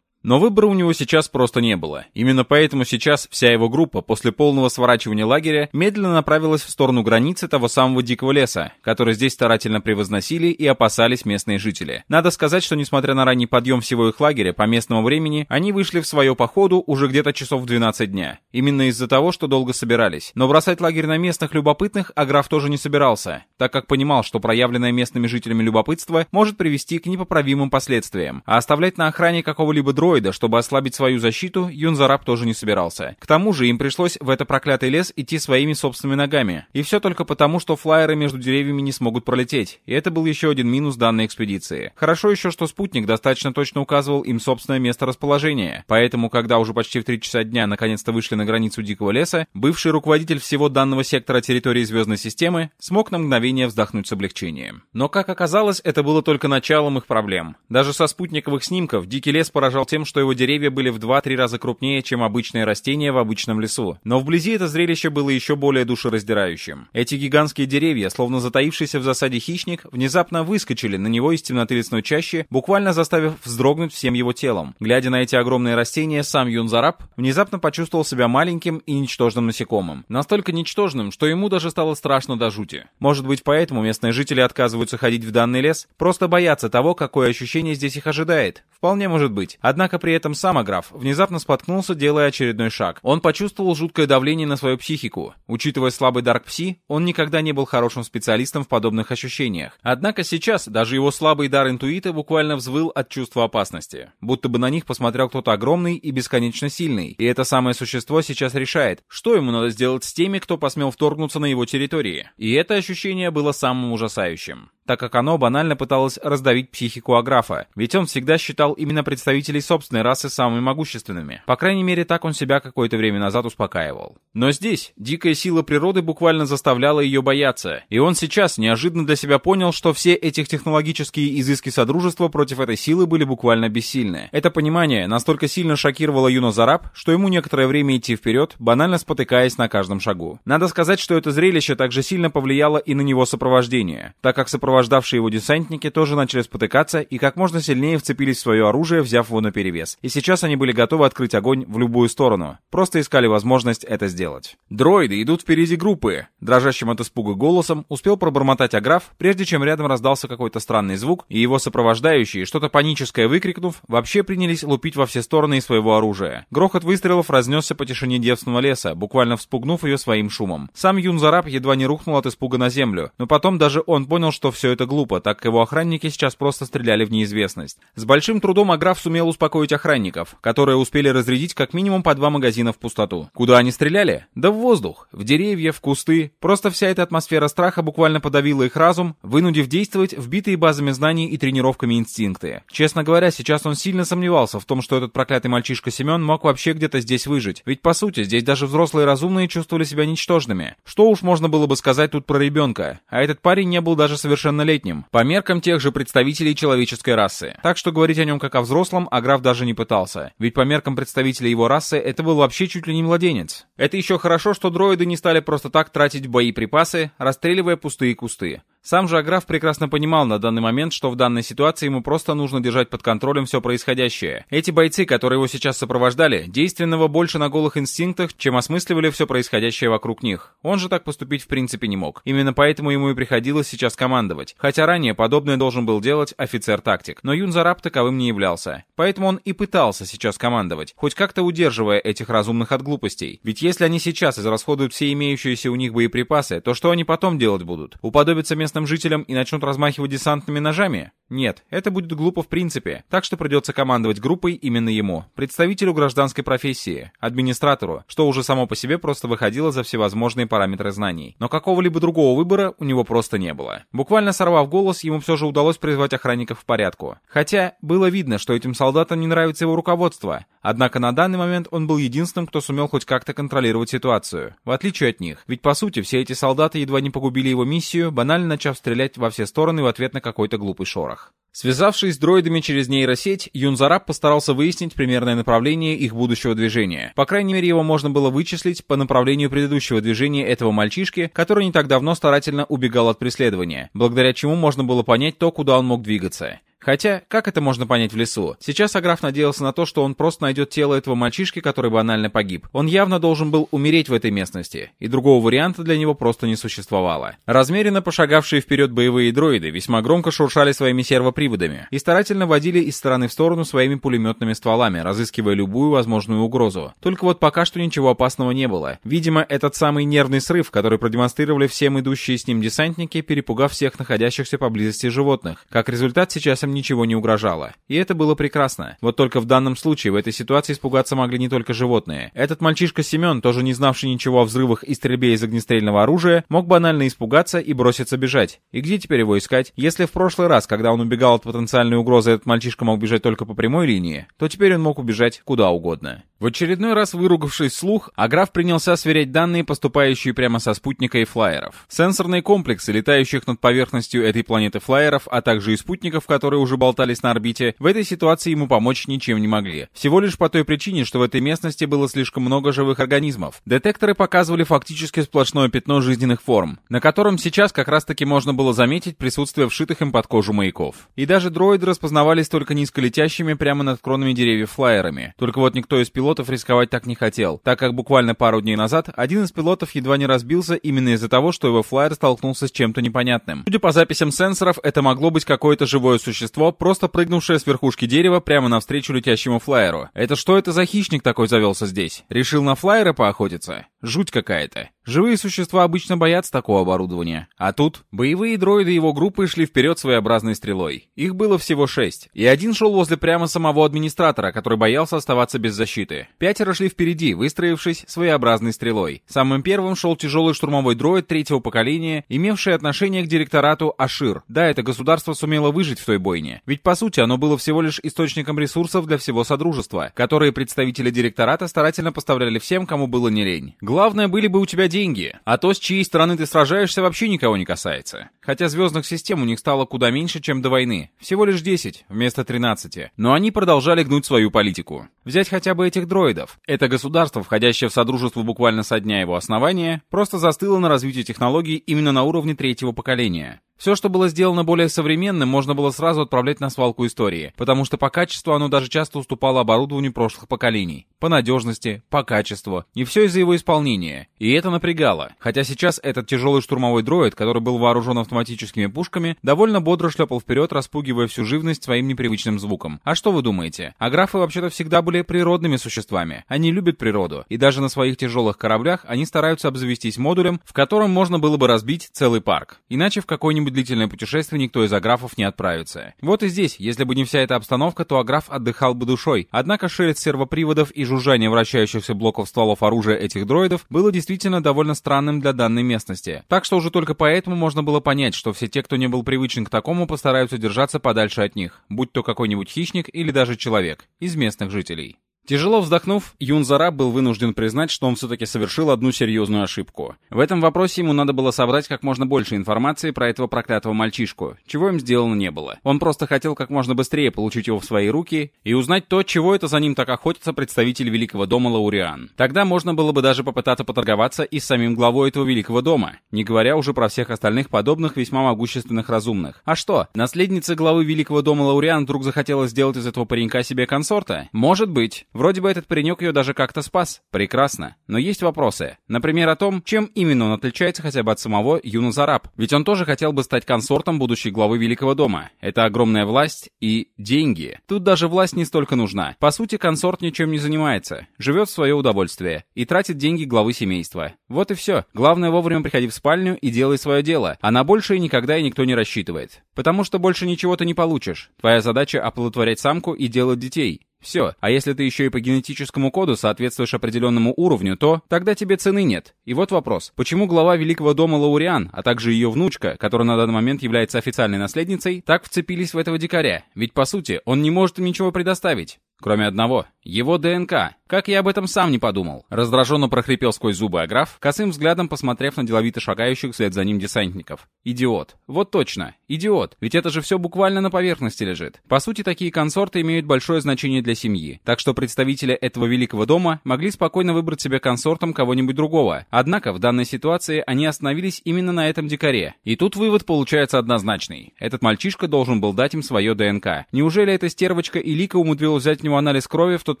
Но выбора у него сейчас просто не было. Именно поэтому сейчас вся его группа после полного сворачивания лагеря медленно направилась в сторону границы того самого дикого леса, который здесь старательно превозносили и опасались местные жители. Надо сказать, что несмотря на ранний подъем всего их лагеря по местному времени, они вышли в свое походу уже где-то часов в 12 дня. Именно из-за того, что долго собирались. Но бросать лагерь на местных любопытных Аграф тоже не собирался, так как понимал, что проявленное местными жителями любопытство может привести к непоправимым последствиям. А оставлять на охране какого-либо дроида дроида, чтобы ослабить свою защиту, Юнзараб тоже не собирался. К тому же им пришлось в это проклятый лес идти своими собственными ногами. И все только потому, что флайеры между деревьями не смогут пролететь. И это был еще один минус данной экспедиции. Хорошо еще, что спутник достаточно точно указывал им собственное место расположения. Поэтому, когда уже почти в 3 часа дня наконец-то вышли на границу Дикого леса, бывший руководитель всего данного сектора территории звездной системы смог на мгновение вздохнуть с облегчением. Но, как оказалось, это было только началом их проблем. Даже со спутниковых снимков Дикий лес поражал тем, что его деревья были в 2-3 раза крупнее, чем обычные растения в обычном лесу. Но вблизи это зрелище было еще более душераздирающим. Эти гигантские деревья, словно затаившийся в засаде хищник, внезапно выскочили на него из темноты лесной чащи, буквально заставив вздрогнуть всем его телом. Глядя на эти огромные растения, сам Юнзараб внезапно почувствовал себя маленьким и ничтожным насекомым. Настолько ничтожным, что ему даже стало страшно до жути. Может быть, поэтому местные жители отказываются ходить в данный лес? Просто боятся того, какое ощущение здесь их ожидает. Вполне может быть. Однако при этом сам Аграф внезапно споткнулся, делая очередной шаг. Он почувствовал жуткое давление на свою психику. Учитывая слабый Дарк Пси, он никогда не был хорошим специалистом в подобных ощущениях. Однако сейчас даже его слабый дар интуита буквально взвыл от чувства опасности. Будто бы на них посмотрел кто-то огромный и бесконечно сильный. И это самое существо сейчас решает, что ему надо сделать с теми, кто посмел вторгнуться на его территории. И это ощущение было самым ужасающим так как оно банально пыталось раздавить психику Аграфа, ведь он всегда считал именно представителей собственной расы самыми могущественными. По крайней мере, так он себя какое-то время назад успокаивал. Но здесь дикая сила природы буквально заставляла ее бояться, и он сейчас неожиданно для себя понял, что все эти технологические изыски Содружества против этой силы были буквально бессильны. Это понимание настолько сильно шокировало Юно Зараб, что ему некоторое время идти вперед, банально спотыкаясь на каждом шагу. Надо сказать, что это зрелище также сильно повлияло и на него сопровождение, так как сопровождавшие его десантники тоже начали спотыкаться и как можно сильнее вцепились в свое оружие, взяв его на перевес. И сейчас они были готовы открыть огонь в любую сторону. Просто искали возможность это сделать. «Дроиды идут впереди группы!» Дрожащим от испуга голосом успел пробормотать Аграф, прежде чем рядом раздался какой-то странный звук, и его сопровождающие, что-то паническое выкрикнув, вообще принялись лупить во все стороны из своего оружия. Грохот выстрелов разнесся по тишине девственного леса, буквально вспугнув ее своим шумом. Сам Юнзараб едва не рухнул от испуга на землю, но потом даже он понял, что все это глупо, так как его охранники сейчас просто стреляли в неизвестность. С большим трудом Аграф сумел успокоить успокоить охранников, которые успели разрядить как минимум по два магазина в пустоту. Куда они стреляли? Да в воздух, в деревья, в кусты. Просто вся эта атмосфера страха буквально подавила их разум, вынудив действовать вбитые базами знаний и тренировками инстинкты. Честно говоря, сейчас он сильно сомневался в том, что этот проклятый мальчишка Семен мог вообще где-то здесь выжить. Ведь по сути, здесь даже взрослые разумные чувствовали себя ничтожными. Что уж можно было бы сказать тут про ребенка. А этот парень не был даже совершеннолетним. По меркам тех же представителей человеческой расы. Так что говорить о нем как о взрослом Даже не пытался. Ведь по меркам представителей его расы это был вообще чуть ли не младенец. Это еще хорошо, что дроиды не стали просто так тратить боеприпасы, расстреливая пустые кусты. Сам же Аграф прекрасно понимал на данный момент, что в данной ситуации ему просто нужно держать под контролем все происходящее. Эти бойцы, которые его сейчас сопровождали, действенного больше на голых инстинктах, чем осмысливали все происходящее вокруг них. Он же так поступить в принципе не мог. Именно поэтому ему и приходилось сейчас командовать. Хотя ранее подобное должен был делать офицер-тактик. Но Юн Зараб таковым не являлся. Поэтому он и пытался сейчас командовать, хоть как-то удерживая этих разумных от глупостей. Ведь если они сейчас израсходуют все имеющиеся у них боеприпасы, то что они потом делать будут? Уподобятся мест местным жителям и начнут размахивать десантными ножами? Нет, это будет глупо в принципе, так что придется командовать группой именно ему, представителю гражданской профессии, администратору, что уже само по себе просто выходило за всевозможные параметры знаний. Но какого-либо другого выбора у него просто не было. Буквально сорвав голос, ему все же удалось призвать охранников в порядку. Хотя было видно, что этим солдатам не нравится его руководство, однако на данный момент он был единственным, кто сумел хоть как-то контролировать ситуацию, в отличие от них. Ведь по сути все эти солдаты едва не погубили его миссию, банально начав стрелять во все стороны в ответ на какой-то глупый шорох. Связавшись с дроидами через нейросеть, Юнзараб постарался выяснить примерное направление их будущего движения. По крайней мере, его можно было вычислить по направлению предыдущего движения этого мальчишки, который не так давно старательно убегал от преследования, благодаря чему можно было понять то, куда он мог двигаться. Хотя, как это можно понять в лесу? Сейчас Аграф надеялся на то, что он просто найдет тело этого мальчишки, который банально погиб. Он явно должен был умереть в этой местности, и другого варианта для него просто не существовало. Размеренно пошагавшие вперед боевые дроиды весьма громко шуршали своими сервоприводами и старательно водили из стороны в сторону своими пулеметными стволами, разыскивая любую возможную угрозу. Только вот пока что ничего опасного не было. Видимо, этот самый нервный срыв, который продемонстрировали всем идущие с ним десантники, перепугав всех находящихся поблизости животных. Как результат, сейчас им ничего не угрожало. И это было прекрасно. Вот только в данном случае в этой ситуации испугаться могли не только животные. Этот мальчишка Семен, тоже не знавший ничего о взрывах и стрельбе из огнестрельного оружия, мог банально испугаться и броситься бежать. И где теперь его искать? Если в прошлый раз, когда он убегал от потенциальной угрозы, этот мальчишка мог бежать только по прямой линии, то теперь он мог убежать куда угодно. В очередной раз выругавшись вслух, Аграф принялся сверять данные, поступающие прямо со спутника и флайеров. Сенсорные комплексы, летающих над поверхностью этой планеты флайеров, а также и спутников, которые уже болтались на орбите, в этой ситуации ему помочь ничем не могли. Всего лишь по той причине, что в этой местности было слишком много живых организмов. Детекторы показывали фактически сплошное пятно жизненных форм, на котором сейчас как раз таки можно было заметить присутствие вшитых им под кожу маяков. И даже дроиды распознавались только низколетящими прямо над кронами деревьев флайерами. Только вот никто из пилотов рисковать так не хотел, так как буквально пару дней назад один из пилотов едва не разбился именно из-за того, что его флайер столкнулся с чем-то непонятным. Судя по записям сенсоров, это могло быть какое-то живое существо, просто прыгнувшее с верхушки дерева прямо навстречу летящему флайеру. Это что это за хищник такой завелся здесь? Решил на флайера поохотиться? Жуть какая-то. Живые существа обычно боятся такого оборудования. А тут боевые дроиды его группы шли вперед своеобразной стрелой. Их было всего шесть. И один шел возле прямо самого администратора, который боялся оставаться без защиты. Пятеро шли впереди, выстроившись своеобразной стрелой. Самым первым шел тяжелый штурмовой дроид третьего поколения, имевший отношение к директорату Ашир. Да, это государство сумело выжить в той бойне. Ведь по сути оно было всего лишь источником ресурсов для всего Содружества, которые представители директората старательно поставляли всем, кому было не лень. Главное, были бы у тебя деньги, а то, с чьей стороны ты сражаешься, вообще никого не касается. Хотя звездных систем у них стало куда меньше, чем до войны. Всего лишь 10 вместо 13. Но они продолжали гнуть свою политику. Взять хотя бы этих дроидов. Это государство, входящее в Содружество буквально со дня его основания, просто застыло на развитии технологий именно на уровне третьего поколения. Все, что было сделано более современным, можно было сразу отправлять на свалку истории, потому что по качеству оно даже часто уступало оборудованию прошлых поколений. По надежности, по качеству. И все из-за его исполнения. И это напрягало. Хотя сейчас этот тяжелый штурмовой дроид, который был вооружен автоматическими пушками, довольно бодро шлепал вперед, распугивая всю живность своим непривычным звуком. А что вы думаете? Аграфы вообще-то всегда были природными существами. Они любят природу. И даже на своих тяжелых кораблях они стараются обзавестись модулем, в котором можно было бы разбить целый парк. Иначе в какой-нибудь длительное путешествие никто из аграфов не отправится. Вот и здесь, если бы не вся эта обстановка, то аграф отдыхал бы душой. Однако шелест сервоприводов и жужжание вращающихся блоков стволов оружия этих дроидов было действительно довольно странным для данной местности. Так что уже только поэтому можно было понять, что все те, кто не был привычен к такому, постараются держаться подальше от них, будь то какой-нибудь хищник или даже человек из местных жителей. Тяжело вздохнув, Юн Зара был вынужден признать, что он все-таки совершил одну серьезную ошибку. В этом вопросе ему надо было собрать как можно больше информации про этого проклятого мальчишку, чего им сделано не было. Он просто хотел как можно быстрее получить его в свои руки и узнать то, чего это за ним так охотится представитель Великого дома Лауриан. Тогда можно было бы даже попытаться поторговаться и с самим главой этого Великого дома, не говоря уже про всех остальных подобных весьма могущественных разумных. А что, наследница главы Великого дома Лауриан вдруг захотела сделать из этого паренька себе консорта? Может быть. Вроде бы этот паренек ее даже как-то спас. Прекрасно. Но есть вопросы. Например, о том, чем именно он отличается хотя бы от самого Юна Зараб. Ведь он тоже хотел бы стать консортом будущей главы Великого дома. Это огромная власть и деньги. Тут даже власть не столько нужна. По сути, консорт ничем не занимается. Живет в свое удовольствие. И тратит деньги главы семейства. Вот и все. Главное вовремя приходи в спальню и делай свое дело. А на большее никогда и никто не рассчитывает. Потому что больше ничего ты не получишь. Твоя задача оплодотворять самку и делать детей. Все. А если ты еще и по генетическому коду соответствуешь определенному уровню, то тогда тебе цены нет. И вот вопрос. Почему глава Великого дома Лауриан, а также ее внучка, которая на данный момент является официальной наследницей, так вцепились в этого дикаря? Ведь по сути, он не может им ничего предоставить. Кроме одного. Его ДНК. Как я об этом сам не подумал. Раздраженно прохрипел сквозь зубы Аграф, косым взглядом посмотрев на деловито шагающих вслед за ним десантников. Идиот. Вот точно. Идиот. Ведь это же все буквально на поверхности лежит. По сути, такие консорты имеют большое значение для семьи. Так что представители этого великого дома могли спокойно выбрать себе консортом кого-нибудь другого. Однако в данной ситуации они остановились именно на этом дикаре. И тут вывод получается однозначный. Этот мальчишка должен был дать им свое ДНК. Неужели эта стервочка Илика умудрилась взять у него него анализ крови в тот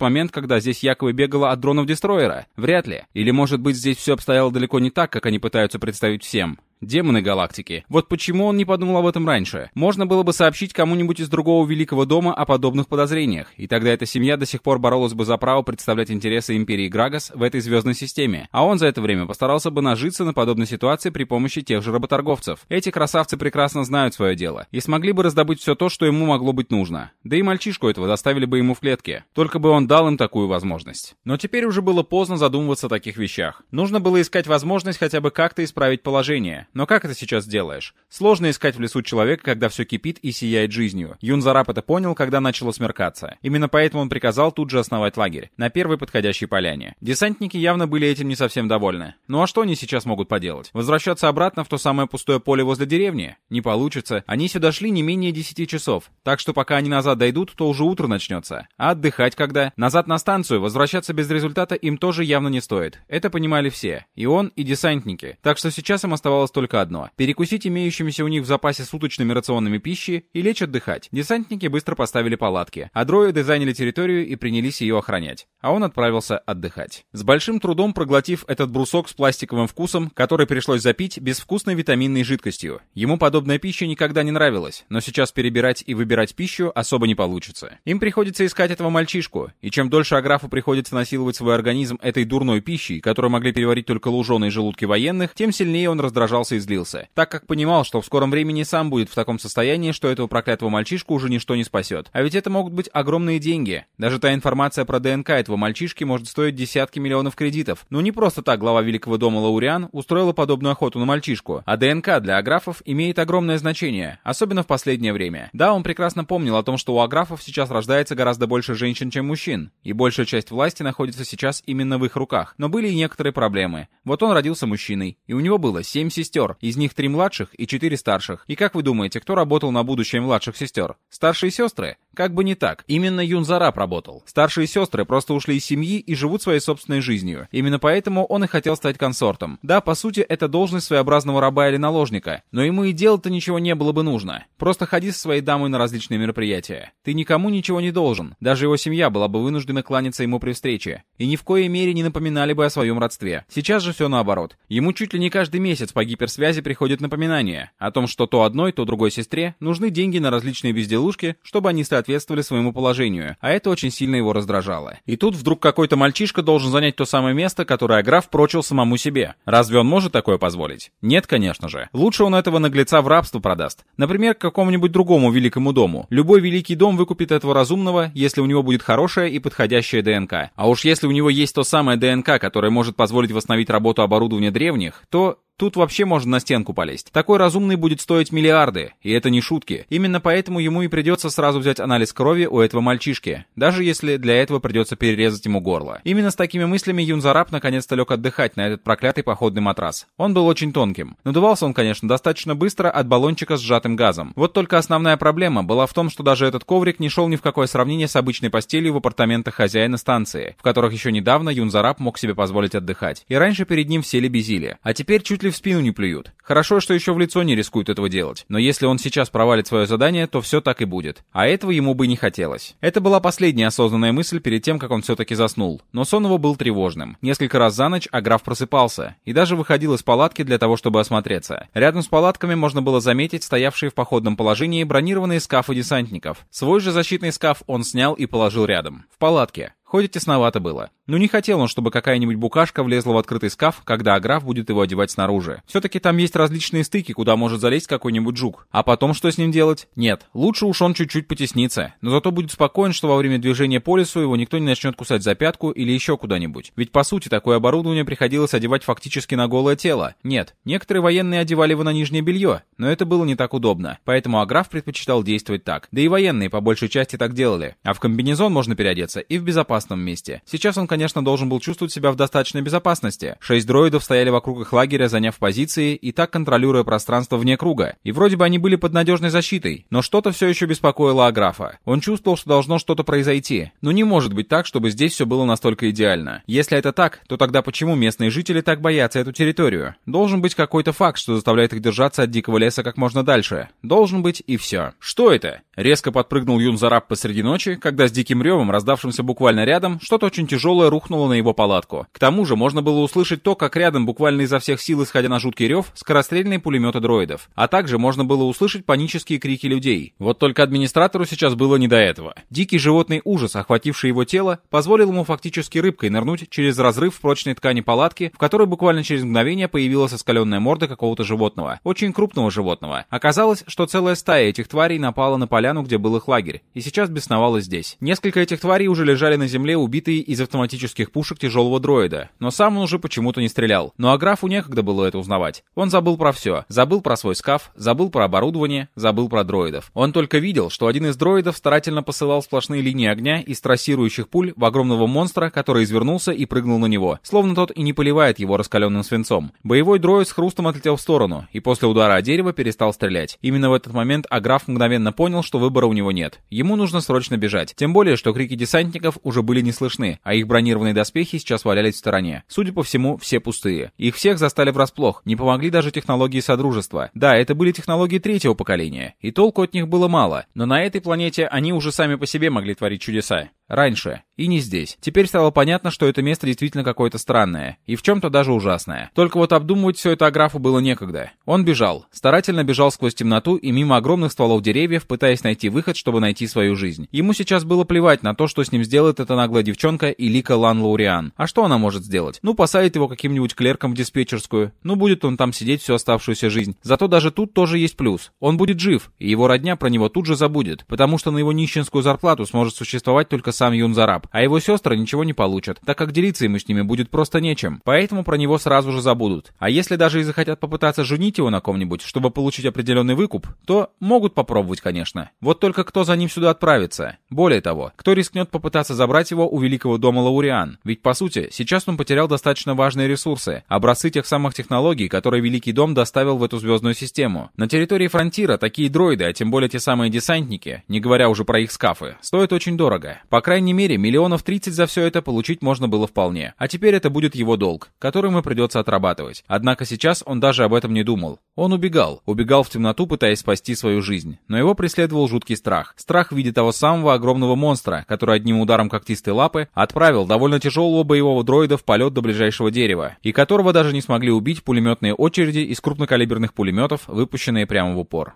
момент, когда здесь якобы бегала от дронов Дестройера? Вряд ли. Или может быть здесь все обстояло далеко не так, как они пытаются представить всем? Демоны галактики. Вот почему он не подумал об этом раньше. Можно было бы сообщить кому-нибудь из другого Великого Дома о подобных подозрениях, и тогда эта семья до сих пор боролась бы за право представлять интересы Империи Грагас в этой звездной системе, а он за это время постарался бы нажиться на подобной ситуации при помощи тех же работорговцев. Эти красавцы прекрасно знают свое дело, и смогли бы раздобыть все то, что ему могло быть нужно. Да и мальчишку этого доставили бы ему в клетке. Только бы он дал им такую возможность. Но теперь уже было поздно задумываться о таких вещах. Нужно было искать возможность хотя бы как-то исправить положение. Но как это сейчас делаешь? Сложно искать в лесу человека, когда все кипит и сияет жизнью. Юн Зараб это понял, когда начало смеркаться. Именно поэтому он приказал тут же основать лагерь, на первой подходящей поляне. Десантники явно были этим не совсем довольны. Ну а что они сейчас могут поделать? Возвращаться обратно в то самое пустое поле возле деревни? Не получится. Они сюда шли не менее 10 часов. Так что пока они назад дойдут, то уже утро начнется. А отдыхать когда? Назад на станцию, возвращаться без результата им тоже явно не стоит. Это понимали все. И он, и десантники. Так что сейчас им оставалось только только одно — перекусить имеющимися у них в запасе суточными рационами пищи и лечь отдыхать. Десантники быстро поставили палатки, а дроиды заняли территорию и принялись ее охранять. А он отправился отдыхать. С большим трудом проглотив этот брусок с пластиковым вкусом, который пришлось запить безвкусной витаминной жидкостью. Ему подобная пища никогда не нравилась, но сейчас перебирать и выбирать пищу особо не получится. Им приходится искать этого мальчишку, и чем дольше Аграфу приходится насиловать свой организм этой дурной пищей, которую могли переварить только луженые желудки военных, тем сильнее он раздражался и злился, так как понимал, что в скором времени сам будет в таком состоянии, что этого проклятого мальчишку уже ничто не спасет. А ведь это могут быть огромные деньги. Даже та информация про ДНК этого мальчишки может стоить десятки миллионов кредитов. Но не просто так глава Великого дома Лауриан устроила подобную охоту на мальчишку. А ДНК для аграфов имеет огромное значение, особенно в последнее время. Да, он прекрасно помнил о том, что у аграфов сейчас рождается гораздо больше женщин, чем мужчин, и большая часть власти находится сейчас именно в их руках. Но были и некоторые проблемы. Вот он родился мужчиной, и у него было семь сестер, сестер, из них три младших и четыре старших. И как вы думаете, кто работал на будущее младших сестер? Старшие сестры? Как бы не так. Именно Юнзараб работал. Старшие сестры просто ушли из семьи и живут своей собственной жизнью. Именно поэтому он и хотел стать консортом. Да, по сути, это должность своеобразного раба или наложника. Но ему и делать-то ничего не было бы нужно. Просто ходи со своей дамой на различные мероприятия. Ты никому ничего не должен. Даже его семья была бы вынуждена кланяться ему при встрече. И ни в коей мере не напоминали бы о своем родстве. Сейчас же все наоборот. Ему чуть ли не каждый месяц по гипер связи приходит напоминание о том, что то одной, то другой сестре нужны деньги на различные безделушки, чтобы они соответствовали своему положению, а это очень сильно его раздражало. И тут вдруг какой-то мальчишка должен занять то самое место, которое граф прочил самому себе. Разве он может такое позволить? Нет, конечно же. Лучше он этого наглеца в рабство продаст. Например, к какому-нибудь другому великому дому. Любой великий дом выкупит этого разумного, если у него будет хорошая и подходящая ДНК. А уж если у него есть то самое ДНК, которое может позволить восстановить работу оборудования древних, то Тут вообще можно на стенку полезть. Такой разумный будет стоить миллиарды, и это не шутки. Именно поэтому ему и придется сразу взять анализ крови у этого мальчишки, даже если для этого придется перерезать ему горло. Именно с такими мыслями Юнзараб наконец-то лег отдыхать на этот проклятый походный матрас. Он был очень тонким. Надувался он, конечно, достаточно быстро от баллончика с сжатым газом. Вот только основная проблема была в том, что даже этот коврик не шел ни в какое сравнение с обычной постелью в апартаментах хозяина станции, в которых еще недавно Юнзараб мог себе позволить отдыхать. И раньше перед ним все лебезили. А теперь чуть ли в спину не плюют. Хорошо, что еще в лицо не рискуют этого делать. Но если он сейчас провалит свое задание, то все так и будет. А этого ему бы не хотелось. Это была последняя осознанная мысль перед тем, как он все-таки заснул. Но сон его был тревожным. Несколько раз за ночь Аграф просыпался и даже выходил из палатки для того, чтобы осмотреться. Рядом с палатками можно было заметить стоявшие в походном положении бронированные скафы десантников. Свой же защитный скаф он снял и положил рядом. В палатке. Хоть и тесновато было. Но не хотел он, чтобы какая-нибудь букашка влезла в открытый скаф, когда Аграф будет его одевать снаружи. Все-таки там есть различные стыки, куда может залезть какой-нибудь жук. А потом что с ним делать? Нет, лучше уж он чуть-чуть потеснится. Но зато будет спокоен, что во время движения по лесу его никто не начнет кусать за пятку или еще куда-нибудь. Ведь по сути такое оборудование приходилось одевать фактически на голое тело. Нет, некоторые военные одевали его на нижнее белье, но это было не так удобно. Поэтому Аграф предпочитал действовать так. Да и военные по большей части так делали. А в комбинезон можно переодеться и в безопасном безопасном месте. Сейчас он, конечно, должен был чувствовать себя в достаточной безопасности. Шесть дроидов стояли вокруг их лагеря, заняв позиции и так контролируя пространство вне круга. И вроде бы они были под надежной защитой, но что-то все еще беспокоило Аграфа. Он чувствовал, что должно что-то произойти. Но не может быть так, чтобы здесь все было настолько идеально. Если это так, то тогда почему местные жители так боятся эту территорию? Должен быть какой-то факт, что заставляет их держаться от дикого леса как можно дальше. Должен быть и все. Что это? Резко подпрыгнул Юнзараб посреди ночи, когда с диким ревом, раздавшимся буквально рядом, что-то очень тяжелое рухнуло на его палатку. К тому же можно было услышать то, как рядом, буквально изо всех сил исходя на жуткий рев, скорострельные пулеметы дроидов. А также можно было услышать панические крики людей. Вот только администратору сейчас было не до этого. Дикий животный ужас, охвативший его тело, позволил ему фактически рыбкой нырнуть через разрыв в прочной ткани палатки, в которой буквально через мгновение появилась оскаленная морда какого-то животного. Очень крупного животного. Оказалось, что целая стая этих тварей напала на поляну, где был их лагерь, и сейчас бесновалась здесь. Несколько этих тварей уже лежали на земле, убитые из автоматических пушек тяжелого дроида, но сам он уже почему-то не стрелял. Ну а графу некогда было это узнавать. Он забыл про все. Забыл про свой скаф, забыл про оборудование, забыл про дроидов. Он только видел, что один из дроидов старательно посылал сплошные линии огня из трассирующих пуль в огромного монстра, который извернулся и прыгнул на него, словно тот и не поливает его раскаленным свинцом. Боевой дроид с хрустом отлетел в сторону, и после удара о дерево перестал стрелять. Именно в этот момент Аграф мгновенно понял, что выбора у него нет. Ему нужно срочно бежать. Тем более, что крики десантников уже были не слышны, а их бронированные доспехи сейчас валялись в стороне. Судя по всему, все пустые. Их всех застали врасплох, не помогли даже технологии Содружества. Да, это были технологии третьего поколения, и толку от них было мало, но на этой планете они уже сами по себе могли творить чудеса. Раньше. И не здесь. Теперь стало понятно, что это место действительно какое-то странное. И в чем-то даже ужасное. Только вот обдумывать все это Аграфу было некогда. Он бежал. Старательно бежал сквозь темноту и мимо огромных стволов деревьев, пытаясь найти выход, чтобы найти свою жизнь. Ему сейчас было плевать на то, что с ним сделает эта наглая девчонка и Лика Лан Лауриан. А что она может сделать? Ну, посадит его каким-нибудь клерком в диспетчерскую. Ну, будет он там сидеть всю оставшуюся жизнь. Зато даже тут тоже есть плюс. Он будет жив, и его родня про него тут же забудет, потому что на его нищенскую зарплату сможет существовать только сам Юнзараб, а его сестры ничего не получат, так как делиться ему с ними будет просто нечем. Поэтому про него сразу же забудут. А если даже и захотят попытаться женить его на ком-нибудь, чтобы получить определенный выкуп, то могут попробовать, конечно. Вот только кто за ним сюда отправится? Более того, кто рискнет попытаться забрать его у великого дома Лауриан? Ведь по сути, сейчас он потерял достаточно важные ресурсы, образцы тех самых технологий, которые Великий Дом доставил в эту звездную систему. На территории Фронтира такие дроиды, а тем более те самые десантники, не говоря уже про их скафы, стоят очень дорого. По крайней крайней мере, миллионов 30 за все это получить можно было вполне. А теперь это будет его долг, который ему придется отрабатывать. Однако сейчас он даже об этом не думал. Он убегал. Убегал в темноту, пытаясь спасти свою жизнь. Но его преследовал жуткий страх. Страх в виде того самого огромного монстра, который одним ударом когтистой лапы отправил довольно тяжелого боевого дроида в полет до ближайшего дерева, и которого даже не смогли убить пулеметные очереди из крупнокалиберных пулеметов, выпущенные прямо в упор.